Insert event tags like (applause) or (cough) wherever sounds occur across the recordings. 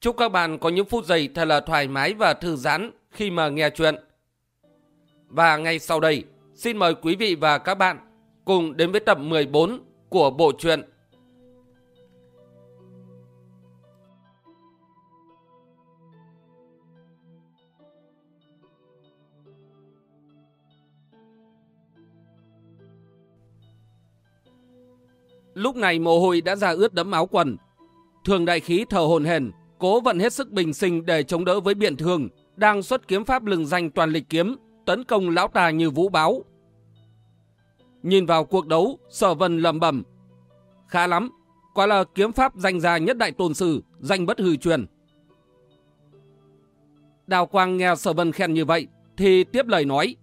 Chúc các bạn có những phút giây thật là thoải mái và thư giãn khi mà nghe chuyện. Và ngay sau đây, xin mời quý vị và các bạn cùng đến với tập 14 của bộ truyện Lúc này mồ hôi đã ra ướt đẫm áo quần. Thường đại khí thở hồn hển, cố vận hết sức bình sinh để chống đỡ với biện thường, đang xuất kiếm pháp lừng danh toàn lịch kiếm, tấn công lão ta như vũ báo. Nhìn vào cuộc đấu, sở vân lầm bẩm Khá lắm, quả là kiếm pháp danh gia nhất đại tôn sư, danh bất hư truyền. Đào Quang nghe sở vân khen như vậy, thì tiếp lời nói.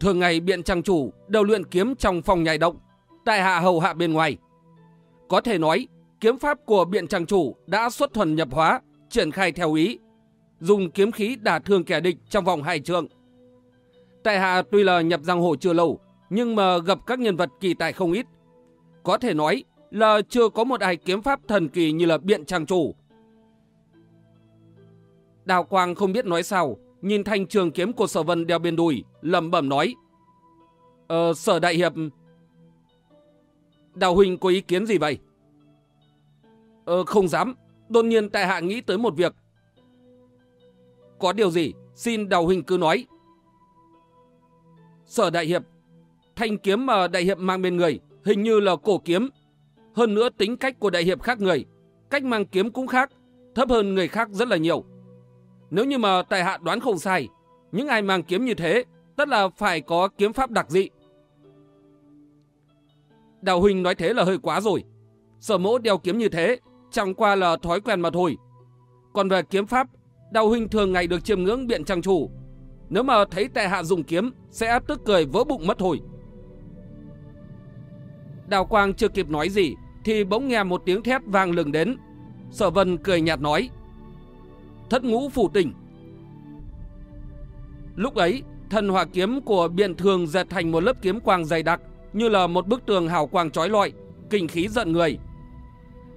Thường ngày biện trang chủ đều luyện kiếm trong phòng nhảy động, tại hạ hầu hạ bên ngoài. Có thể nói, kiếm pháp của biện trang chủ đã xuất thuần nhập hóa, triển khai theo ý, dùng kiếm khí đả thương kẻ địch trong vòng hai trường Tại hạ tuy là nhập giang hồ chưa lâu, nhưng mà gặp các nhân vật kỳ tài không ít. Có thể nói là chưa có một ai kiếm pháp thần kỳ như là biện trang chủ. Đào Quang không biết nói sao, nhìn thanh trường kiếm của sở vân đeo bên đùi, lầm bẩm nói. Ờ, sở đại hiệp... Đào Huynh có ý kiến gì vậy? Ờ, không dám. Đột nhiên tại hạ nghĩ tới một việc. Có điều gì? Xin Đào Huynh cứ nói. Sở đại hiệp, thanh kiếm mà đại hiệp mang bên người hình như là cổ kiếm. Hơn nữa tính cách của đại hiệp khác người, cách mang kiếm cũng khác, thấp hơn người khác rất là nhiều. Nếu như mà tại hạ đoán không sai, những ai mang kiếm như thế, tất là phải có kiếm pháp đặc dị. Đào Huynh nói thế là hơi quá rồi. Sở mỗ đeo kiếm như thế, chẳng qua là thói quen mà thôi. Còn về kiếm pháp, Đào Huynh thường ngày được chiêm ngưỡng biện trang chủ. Nếu mà thấy tệ hạ dùng kiếm, sẽ tức cười vỡ bụng mất thôi. Đào Quang chưa kịp nói gì, thì bỗng nghe một tiếng thét vang lừng đến. Sở Vân cười nhạt nói. Thất ngũ phủ tỉnh. Lúc ấy, thần hỏa kiếm của biện thường dệt thành một lớp kiếm quang dày đặc, như là một bức tường hào quang trói lọi, kinh khí giận người.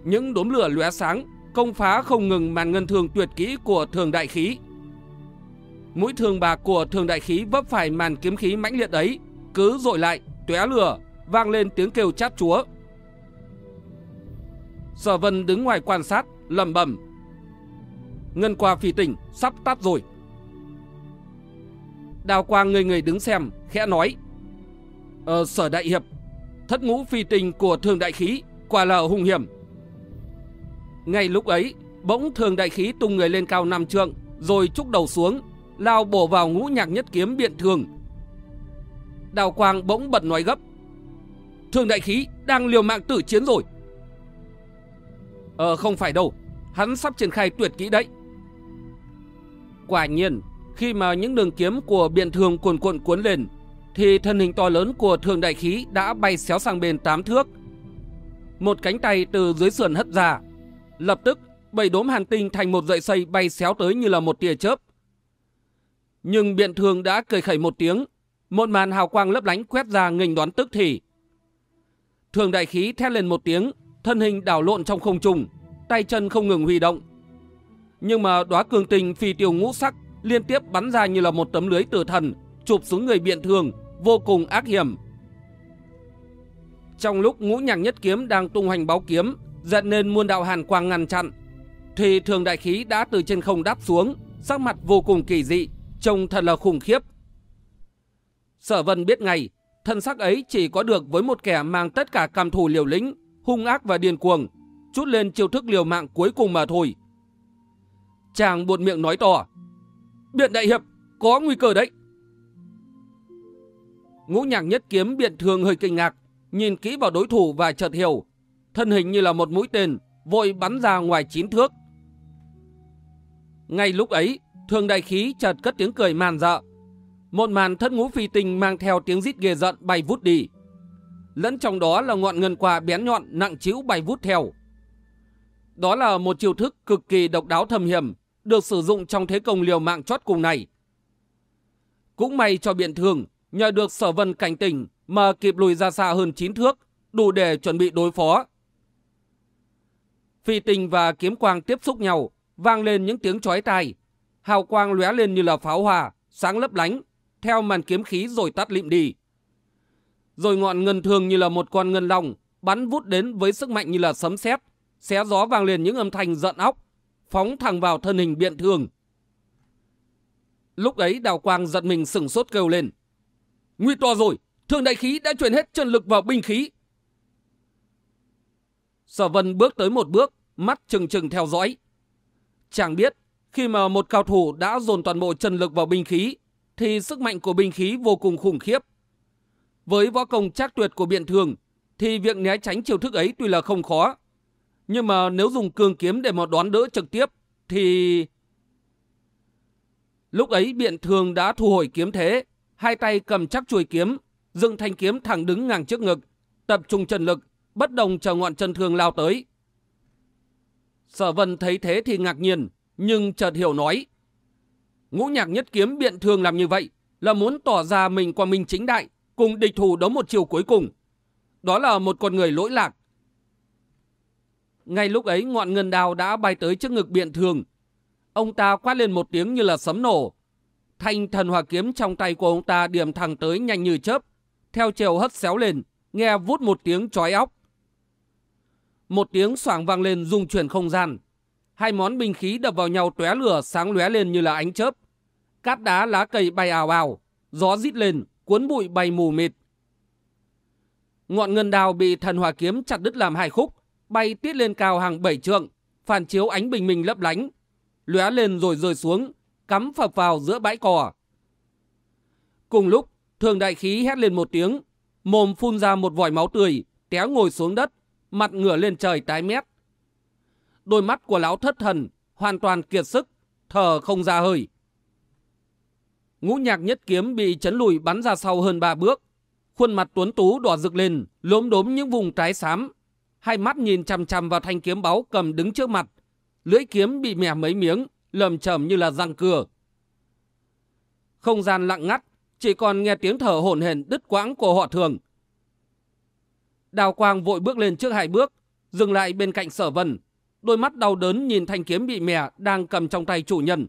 Những đốm lửa lóe sáng, công phá không ngừng màn ngân thường tuyệt kỹ của thường đại khí. Mũi thường bạc của thường đại khí vấp phải màn kiếm khí mãnh liệt ấy, cứ dội lại, tóe lửa, vang lên tiếng kêu chát chúa. Sở Vân đứng ngoài quan sát, lầm bẩm. Ngân qua phi tỉnh, sắp tắt rồi. Đào quang người người đứng xem, khẽ nói. Ờ, sở đại hiệp, thất ngũ phi tình của thường đại khí, quả là hung hiểm. Ngay lúc ấy, bỗng thường đại khí tung người lên cao năm trượng, rồi trúc đầu xuống, lao bổ vào ngũ nhạc nhất kiếm biện thường. Đào quang bỗng bật nói gấp. Thường đại khí đang liều mạng tử chiến rồi. Ờ không phải đâu, hắn sắp triển khai tuyệt kỹ đấy. Quả nhiên, khi mà những đường kiếm của biện thường cuồn cuộn cuốn lên, thì thân hình to lớn của thường đại khí đã bay xéo sang bên tám thước. Một cánh tay từ dưới sườn hất ra. Lập tức, bảy đốm hàn tinh thành một dậy xây bay xéo tới như là một tia chớp. Nhưng biện thường đã cười khẩy một tiếng, một màn hào quang lấp lánh quét ra nghênh đoán tức thì. Thường đại khí thét lên một tiếng, thân hình đảo lộn trong không trung, tay chân không ngừng huy động. Nhưng mà đóa cường tình phi tiêu ngũ sắc liên tiếp bắn ra như là một tấm lưới tử thần, chụp xuống người biện thường, vô cùng ác hiểm. Trong lúc ngũ nhạc nhất kiếm đang tung hoành báo kiếm, dẫn nên muôn đạo hàn quang ngăn chặn, thì thường đại khí đã từ trên không đáp xuống, sắc mặt vô cùng kỳ dị, trông thật là khủng khiếp. Sở vân biết ngay, thân sắc ấy chỉ có được với một kẻ mang tất cả cam thủ liều lĩnh, hung ác và điên cuồng, chút lên chiêu thức liều mạng cuối cùng mà thôi. Chàng buột miệng nói to, Biện đại hiệp, có nguy cơ đấy. Ngũ nhạc nhất kiếm biện thường hơi kinh ngạc, nhìn kỹ vào đối thủ và chợt hiểu, thân hình như là một mũi tên, vội bắn ra ngoài chín thước. Ngay lúc ấy, Thường đại khí chợt cất tiếng cười màn dợ. Một màn thất ngũ phi tinh mang theo tiếng rít ghê giận bay vút đi. Lẫn trong đó là ngọn ngân quà bén nhọn nặng chiếu bay vút theo. Đó là một chiêu thức cực kỳ độc đáo thâm hiểm, được sử dụng trong thế công liều mạng chót cùng này. Cũng may cho biện thường, nhờ được sở vân cảnh tỉnh mà kịp lùi ra xa hơn 9 thước, đủ để chuẩn bị đối phó. Phi tinh và kiếm quang tiếp xúc nhau, vang lên những tiếng chói tai. Hào quang lóe lên như là pháo hoa, sáng lấp lánh, theo màn kiếm khí rồi tắt lịm đi. Rồi ngọn ngân thường như là một con ngân long, bắn vút đến với sức mạnh như là sấm sét, xé gió vang lên những âm thanh giận óc, phóng thẳng vào thân hình biện thường. Lúc ấy đào quang giật mình sừng sốt kêu lên. Nguy to rồi, thường đại khí đã chuyển hết chân lực vào binh khí. Sở vân bước tới một bước, mắt trừng trừng theo dõi. Chàng biết, khi mà một cao thủ đã dồn toàn bộ chân lực vào binh khí, thì sức mạnh của binh khí vô cùng khủng khiếp. Với võ công chắc tuyệt của biện thường, thì việc né tránh chiêu thức ấy tuy là không khó. Nhưng mà nếu dùng cương kiếm để mà đoán đỡ trực tiếp, thì... Lúc ấy biện thường đã thu hồi kiếm thế, hai tay cầm chắc chuôi kiếm, dựng thanh kiếm thẳng đứng ngang trước ngực, tập trung chân lực, bất đồng chờ ngọn chân thương lao tới. Sở vân thấy thế thì ngạc nhiên, nhưng chợt hiểu nói. Ngũ nhạc nhất kiếm biện thường làm như vậy là muốn tỏ ra mình qua minh chính đại, cùng địch thủ đấu một chiều cuối cùng. Đó là một con người lỗi lạc. Ngay lúc ấy ngọn ngân đào đã bay tới trước ngực biện thường. Ông ta quát lên một tiếng như là sấm nổ. Thanh thần hỏa kiếm trong tay của ông ta điểm thẳng tới nhanh như chớp. Theo chiều hất xéo lên, nghe vút một tiếng chói óc. Một tiếng xoảng vang lên rung chuyển không gian. Hai món binh khí đập vào nhau tóe lửa sáng lóe lên như là ánh chớp. Cát đá lá cây bay ào ào, gió rít lên, cuốn bụi bay mù mịt. Ngọn ngân đào bị thần hỏa kiếm chặt đứt làm hai khúc, bay tiết lên cao hàng bảy trượng, phản chiếu ánh bình minh lấp lánh, lóe lên rồi rơi xuống, cắm phập vào giữa bãi cỏ. Cùng lúc, thường đại khí hét lên một tiếng, mồm phun ra một vòi máu tươi, té ngồi xuống đất, mặt ngửa lên trời tái mét. Đôi mắt của lão thất thần, hoàn toàn kiệt sức, thở không ra hơi. Ngũ nhạc nhất kiếm bị chấn lùi bắn ra sau hơn ba bước. Khuôn mặt tuấn tú đỏ rực lên, lốm đốm những vùng trái xám. Hai mắt nhìn chằm chằm vào thanh kiếm báu cầm đứng trước mặt. Lưỡi kiếm bị mẻ mấy miếng, lầm chầm như là răng cưa. Không gian lặng ngắt, chỉ còn nghe tiếng thở hổn hển đứt quãng của họ thường. Đào Quang vội bước lên trước hai bước, dừng lại bên cạnh sở vân. Đôi mắt đau đớn nhìn thanh kiếm bị mẻ đang cầm trong tay chủ nhân.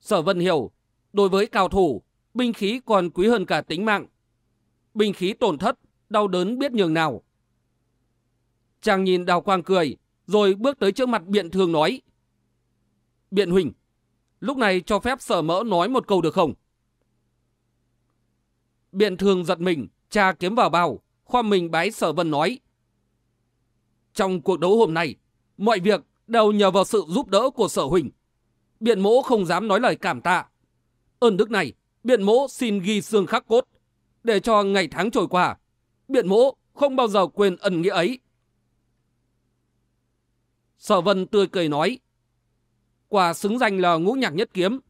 Sở vân hiểu, đối với cao thủ, binh khí còn quý hơn cả tính mạng. Binh khí tổn thất, đau đớn biết nhường nào. Chàng nhìn Đào Quang cười, rồi bước tới trước mặt Biện Thường nói. Biện Huỳnh, lúc này cho phép sở mỡ nói một câu được không? Biện Thường giật mình, cha kiếm vào bao, khoa mình bái sở vân nói. Trong cuộc đấu hôm nay, mọi việc đều nhờ vào sự giúp đỡ của sở huỳnh. Biện mỗ không dám nói lời cảm tạ. Ơn đức này, biện mỗ xin ghi xương khắc cốt, để cho ngày tháng trôi qua. Biện mỗ không bao giờ quên ân nghĩa ấy. Sở vân tươi cười nói, quả xứng danh là ngũ nhạc nhất kiếm.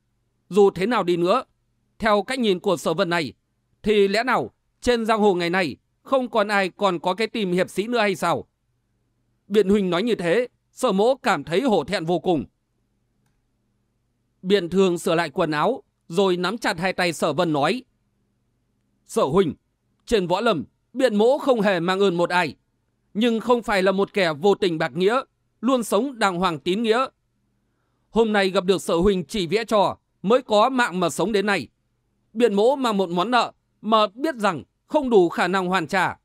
Dù thế nào đi nữa, theo cách nhìn của sở vân này, thì lẽ nào trên giang hồ ngày này không còn ai còn có cái tìm hiệp sĩ nữa hay sao? Biện Huỳnh nói như thế, sở mỗ cảm thấy hổ thẹn vô cùng. Biện thường sửa lại quần áo, rồi nắm chặt hai tay sở vân nói. Sở Huỳnh, trên võ lâm, biện mỗ không hề mang ơn một ai, nhưng không phải là một kẻ vô tình bạc nghĩa, luôn sống đàng hoàng tín nghĩa. Hôm nay gặp được sở Huỳnh chỉ vẽ trò, mới có mạng mà sống đến nay. Biện mỗ mang một món nợ, mà biết rằng không đủ khả năng hoàn trả.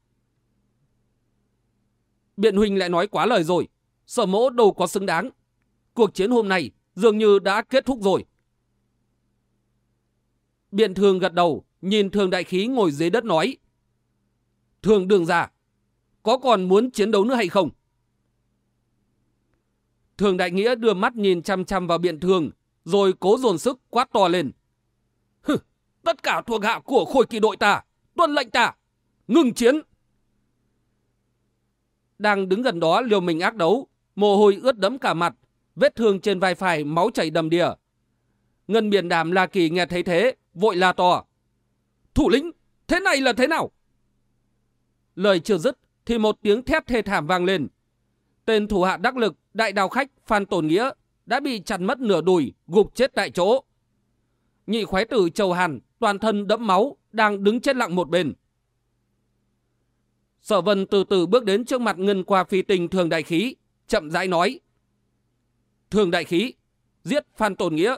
Biện huynh lại nói quá lời rồi, sở mỗ đâu có xứng đáng. Cuộc chiến hôm nay dường như đã kết thúc rồi. Biện thường gật đầu, nhìn thường đại khí ngồi dưới đất nói. Thường đường ra, có còn muốn chiến đấu nữa hay không? Thường đại nghĩa đưa mắt nhìn chăm chăm vào biện thường, rồi cố dồn sức quát to lên. Hừ, tất cả thuộc hạ của khôi kỳ đội ta, tuân lệnh ta, ngừng chiến. Đang đứng gần đó liều mình ác đấu, mồ hôi ướt đẫm cả mặt, vết thương trên vai phải máu chảy đầm đìa. Ngân biển đàm La Kỳ nghe thấy thế, vội la to. Thủ lĩnh, thế này là thế nào? Lời chưa dứt, thì một tiếng thét thê thảm vang lên. Tên thủ hạ đắc lực, đại đào khách Phan Tồn Nghĩa đã bị chặt mất nửa đùi, gục chết tại chỗ. Nhị khoái tử Châu Hàn, toàn thân đẫm máu, đang đứng chết lặng một bên. Sở Vân từ từ bước đến trước mặt ngân qua phi tình thường đại khí, chậm rãi nói. Thường đại khí, giết Phan Tồn Nghĩa.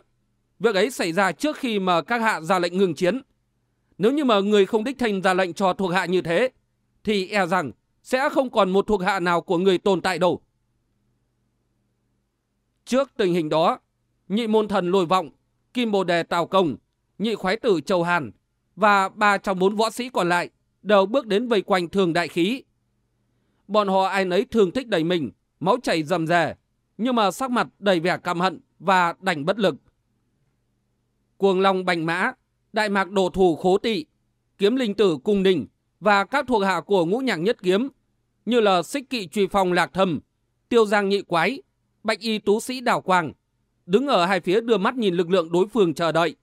Việc ấy xảy ra trước khi mà các hạ ra lệnh ngừng chiến. Nếu như mà người không đích thành ra lệnh cho thuộc hạ như thế, thì e rằng sẽ không còn một thuộc hạ nào của người tồn tại đâu. Trước tình hình đó, nhị môn thần lôi vọng, kim bồ đề tào công, nhị khoái tử châu hàn và ba trong bốn võ sĩ còn lại đều bước đến vây quanh thường đại khí. Bọn họ ai nấy thường thích đầy mình, máu chảy rầm rè, nhưng mà sắc mặt đầy vẻ căm hận và đành bất lực. Cuồng Long Bành Mã, Đại Mạc Đồ Thủ Khố Tị, Kiếm Linh Tử Cung Ninh và các thuộc hạ của ngũ nhạc nhất kiếm như là xích kỵ truy phong lạc thầm, tiêu giang nhị quái, bạch y tú sĩ đào quang, đứng ở hai phía đưa mắt nhìn lực lượng đối phương chờ đợi.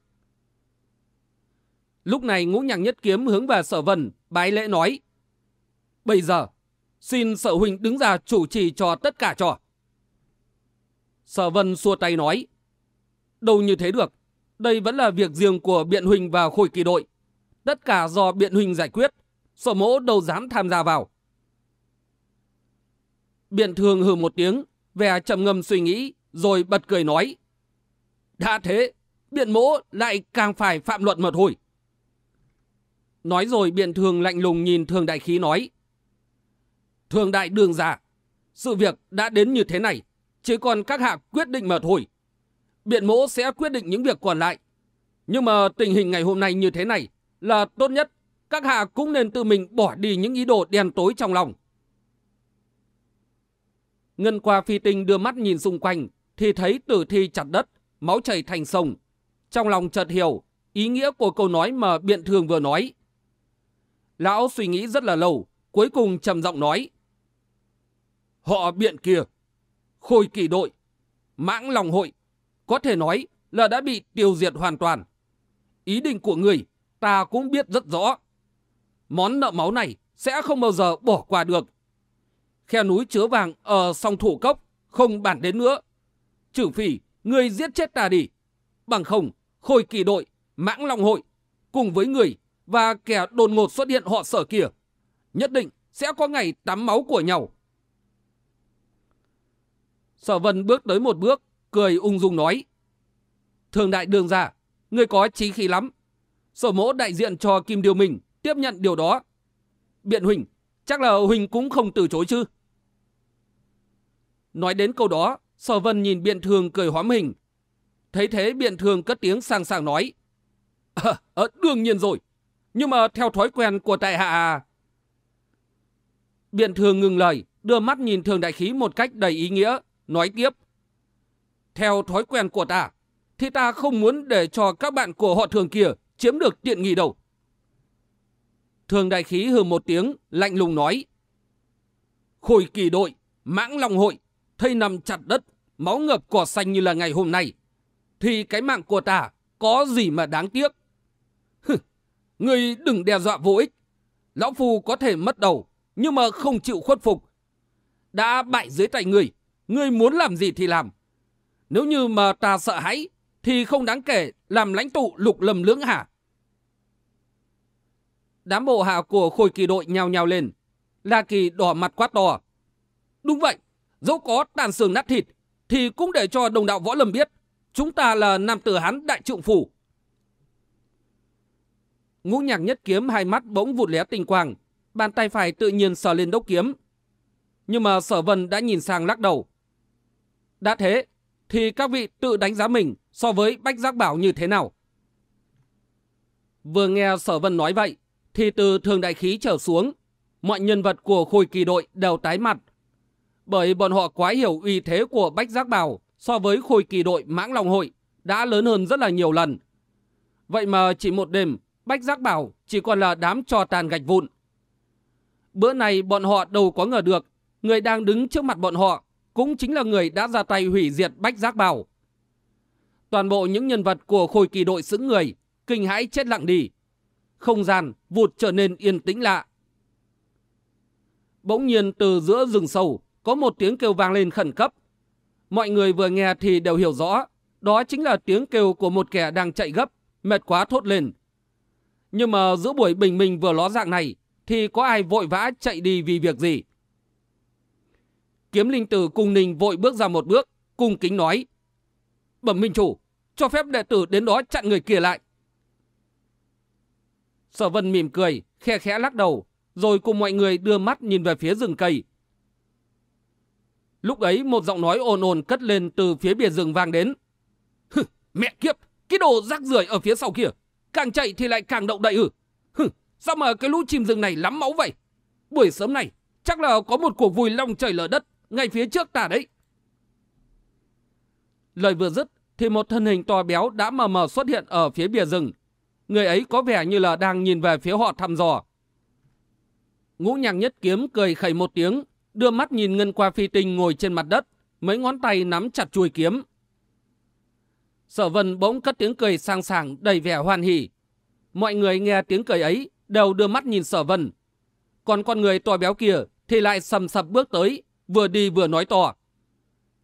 Lúc này ngũ nhạc nhất kiếm hướng về sở vân, bái lễ nói. Bây giờ, xin sở huynh đứng ra chủ trì cho tất cả trò. Sở vân xua tay nói. Đâu như thế được, đây vẫn là việc riêng của biện huynh và khối kỳ đội. Tất cả do biện huynh giải quyết, sở mỗ đâu dám tham gia vào. Biện thường hừ một tiếng, vẻ trầm ngâm suy nghĩ, rồi bật cười nói. Đã thế, biện mỗ lại càng phải phạm luận mà thôi. Nói rồi biện thường lạnh lùng nhìn thường đại khí nói. Thường đại đường giả, sự việc đã đến như thế này, chỉ còn các hạ quyết định mà thôi. Biện mỗ sẽ quyết định những việc còn lại. Nhưng mà tình hình ngày hôm nay như thế này là tốt nhất các hạ cũng nên tự mình bỏ đi những ý đồ đen tối trong lòng. Ngân qua phi tinh đưa mắt nhìn xung quanh, thì thấy tử thi chặt đất, máu chảy thành sông. Trong lòng chợt hiểu ý nghĩa của câu nói mà biện thường vừa nói. Lão suy nghĩ rất là lâu, cuối cùng trầm giọng nói. Họ biện kia, khôi kỳ đội, mãng lòng hội, có thể nói là đã bị tiêu diệt hoàn toàn. Ý định của người ta cũng biết rất rõ. Món nợ máu này sẽ không bao giờ bỏ qua được. Khe núi chứa vàng ở sông thủ cốc không bản đến nữa. Trừ phi người giết chết ta đi. Bằng không, khôi kỳ đội, mãng long hội, cùng với người và kẻ đột ngột xuất hiện họ sở kia, nhất định sẽ có ngày tắm máu của nhau. Sở vân bước tới một bước, cười ung dung nói. Thường đại đường giả người có trí khí lắm. Sở mỗ đại diện cho Kim Điều mình tiếp nhận điều đó. Biện Huỳnh, chắc là Huỳnh cũng không từ chối chứ. Nói đến câu đó, Sở Vân nhìn Biện Thường cười hóa hình. Thấy thế Biện Thường cất tiếng sang sàng nói. À, à, đương nhiên rồi, nhưng mà theo thói quen của tại hạ... Biện Thường ngừng lời, đưa mắt nhìn Thường Đại Khí một cách đầy ý nghĩa, nói tiếp. Theo thói quen của ta, thì ta không muốn để cho các bạn của họ thường kia chiếm được tiện nghi đâu. Thường đại khí hừ một tiếng, lạnh lùng nói. Khôi kỳ đội, mãng long hội, thây nằm chặt đất, máu ngập cỏ xanh như là ngày hôm nay. Thì cái mạng của ta có gì mà đáng tiếc. (laughs) Hừ, ngươi đừng đe dọa vô ích. Lão Phu có thể mất đầu, nhưng mà không chịu khuất phục. Đã bại dưới tay ngươi, ngươi muốn làm gì thì làm. Nếu như mà ta sợ hãi, thì không đáng kể làm lãnh tụ lục lầm lưỡng hả? Đám bộ hạ của khối kỳ đội nhào nhào lên. La Kỳ đỏ mặt quát to. Đúng vậy, dẫu có tàn xương nát thịt, thì cũng để cho đồng đạo võ lâm biết, chúng ta là nam tử hán đại trượng phủ. Ngũ nhạc nhất kiếm hai mắt bỗng vụt lé tinh quang, bàn tay phải tự nhiên sờ lên đốc kiếm. Nhưng mà sở vân đã nhìn sang lắc đầu. Đã thế, thì các vị tự đánh giá mình so với Bách Giác Bảo như thế nào? Vừa nghe sở vân nói vậy, thì từ thường đại khí trở xuống, mọi nhân vật của Khôi kỳ đội đều tái mặt. Bởi bọn họ quá hiểu uy thế của Bách Giác Bảo so với Khôi kỳ đội mãng lòng hội đã lớn hơn rất là nhiều lần. Vậy mà chỉ một đêm, Bách Giác Bảo chỉ còn là đám trò tàn gạch vụn. Bữa này bọn họ đâu có ngờ được, người đang đứng trước mặt bọn họ cũng chính là người đã ra tay hủy diệt Bách Giác Bảo. Toàn bộ những nhân vật của khôi kỳ đội xứng người, kinh hãi chết lặng đi. Không gian vụt trở nên yên tĩnh lạ. Bỗng nhiên từ giữa rừng sâu, có một tiếng kêu vang lên khẩn cấp. Mọi người vừa nghe thì đều hiểu rõ, đó chính là tiếng kêu của một kẻ đang chạy gấp, mệt quá thốt lên. Nhưng mà giữa buổi bình minh vừa ló dạng này, thì có ai vội vã chạy đi vì việc gì? Kiếm linh tử cung ninh vội bước ra một bước, cung kính nói. Bẩm minh chủ, cho phép đệ tử đến đó chặn người kia lại. Sở vân mỉm cười, khe khẽ lắc đầu, rồi cùng mọi người đưa mắt nhìn về phía rừng cây. Lúc ấy một giọng nói ồn ồn cất lên từ phía bìa rừng vang đến. Hừ, mẹ kiếp, cái đồ rác rưởi ở phía sau kia, càng chạy thì lại càng động đậy ư. Hừ, sao mà cái lũ chim rừng này lắm máu vậy? Buổi sớm này, chắc là có một cuộc vùi long trời lở đất ngay phía trước ta đấy. Lời vừa dứt thì một thân hình to béo đã mờ mờ xuất hiện ở phía bìa rừng. Người ấy có vẻ như là đang nhìn về phía họ thăm dò. Ngũ nhạc nhất kiếm cười khẩy một tiếng, đưa mắt nhìn ngân qua phi tinh ngồi trên mặt đất, mấy ngón tay nắm chặt chuôi kiếm. Sở vân bỗng cất tiếng cười sang sảng đầy vẻ hoan hỉ. Mọi người nghe tiếng cười ấy đều đưa mắt nhìn sở vân. Còn con người to béo kia thì lại sầm sập bước tới, vừa đi vừa nói to.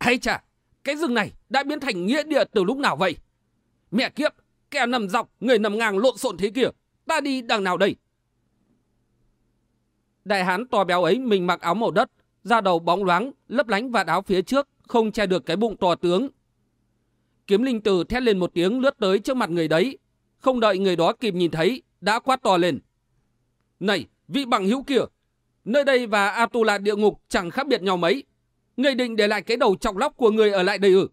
Hay chà, cái rừng này đã biến thành nghĩa địa từ lúc nào vậy? Mẹ kiếp, kẻ nằm dọc, người nằm ngang lộn xộn thế kia. Ta đi đằng nào đây? Đại hán to béo ấy mình mặc áo màu đất, da đầu bóng loáng, lấp lánh vạt áo phía trước, không che được cái bụng to tướng. Kiếm linh tử thét lên một tiếng lướt tới trước mặt người đấy. Không đợi người đó kịp nhìn thấy, đã quát to lên. Này, vị bằng hữu kia, nơi đây và Atula địa ngục chẳng khác biệt nhau mấy. Người định để lại cái đầu trọng lóc của người ở lại đây ư?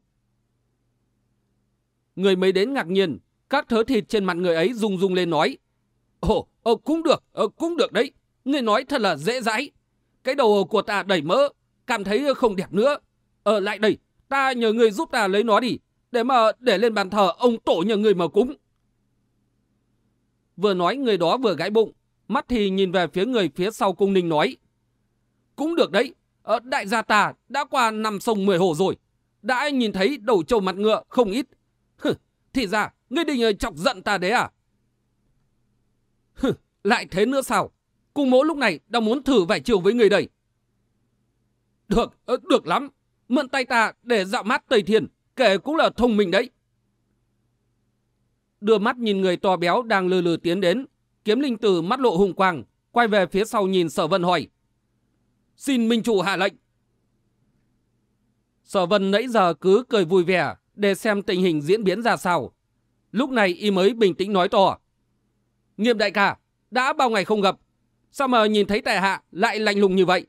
Người mới đến ngạc nhiên, các thớ thịt trên mặt người ấy rung rung lên nói. Ồ, ồ cũng được, ồ, cũng được đấy. Người nói thật là dễ dãi. Cái đầu của ta đầy mỡ, cảm thấy không đẹp nữa. Ở lại đây, ta nhờ người giúp ta lấy nó đi, để mà để lên bàn thờ ông tổ nhờ người mà cúng. Vừa nói người đó vừa gãi bụng, mắt thì nhìn về phía người phía sau cung ninh nói. Cũng được đấy, ở đại gia ta đã qua năm sông mười hồ rồi. Đã nhìn thấy đầu trâu mặt ngựa không ít. Hừ, thì ra, ngươi định ờ, chọc giận ta đấy à? Hừ, lại thế nữa sao? Cung mỗ lúc này đang muốn thử vải chiều với người đây. Được, ờ, được lắm. Mượn tay ta để dạo mát Tây Thiên, kể cũng là thông minh đấy. Đưa mắt nhìn người to béo đang lừ lừ tiến đến, kiếm linh tử mắt lộ hùng quang, quay về phía sau nhìn sở vân hỏi. Xin minh chủ hạ lệnh. Sở vân nãy giờ cứ cười vui vẻ để xem tình hình diễn biến ra sao. Lúc này y mới bình tĩnh nói to. Nghiêm đại ca, đã bao ngày không gặp, sao mà nhìn thấy tại hạ lại lạnh lùng như vậy?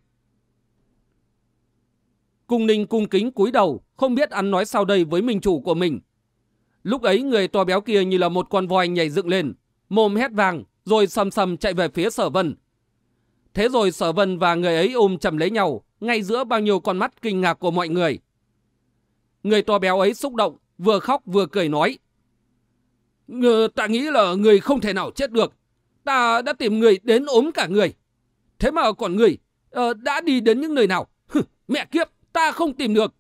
Cung ninh cung kính cúi đầu, không biết ăn nói sao đây với minh chủ của mình. Lúc ấy người to béo kia như là một con voi nhảy dựng lên, mồm hét vàng, rồi sầm sầm chạy về phía sở vân. Thế rồi sở vân và người ấy ôm chầm lấy nhau, ngay giữa bao nhiêu con mắt kinh ngạc của mọi người. Người to béo ấy xúc động, vừa khóc vừa cười nói. Ta nghĩ là người không thể nào chết được. Ta đã tìm người đến ốm cả người. Thế mà còn người uh, đã đi đến những nơi nào? mẹ kiếp, ta không tìm được.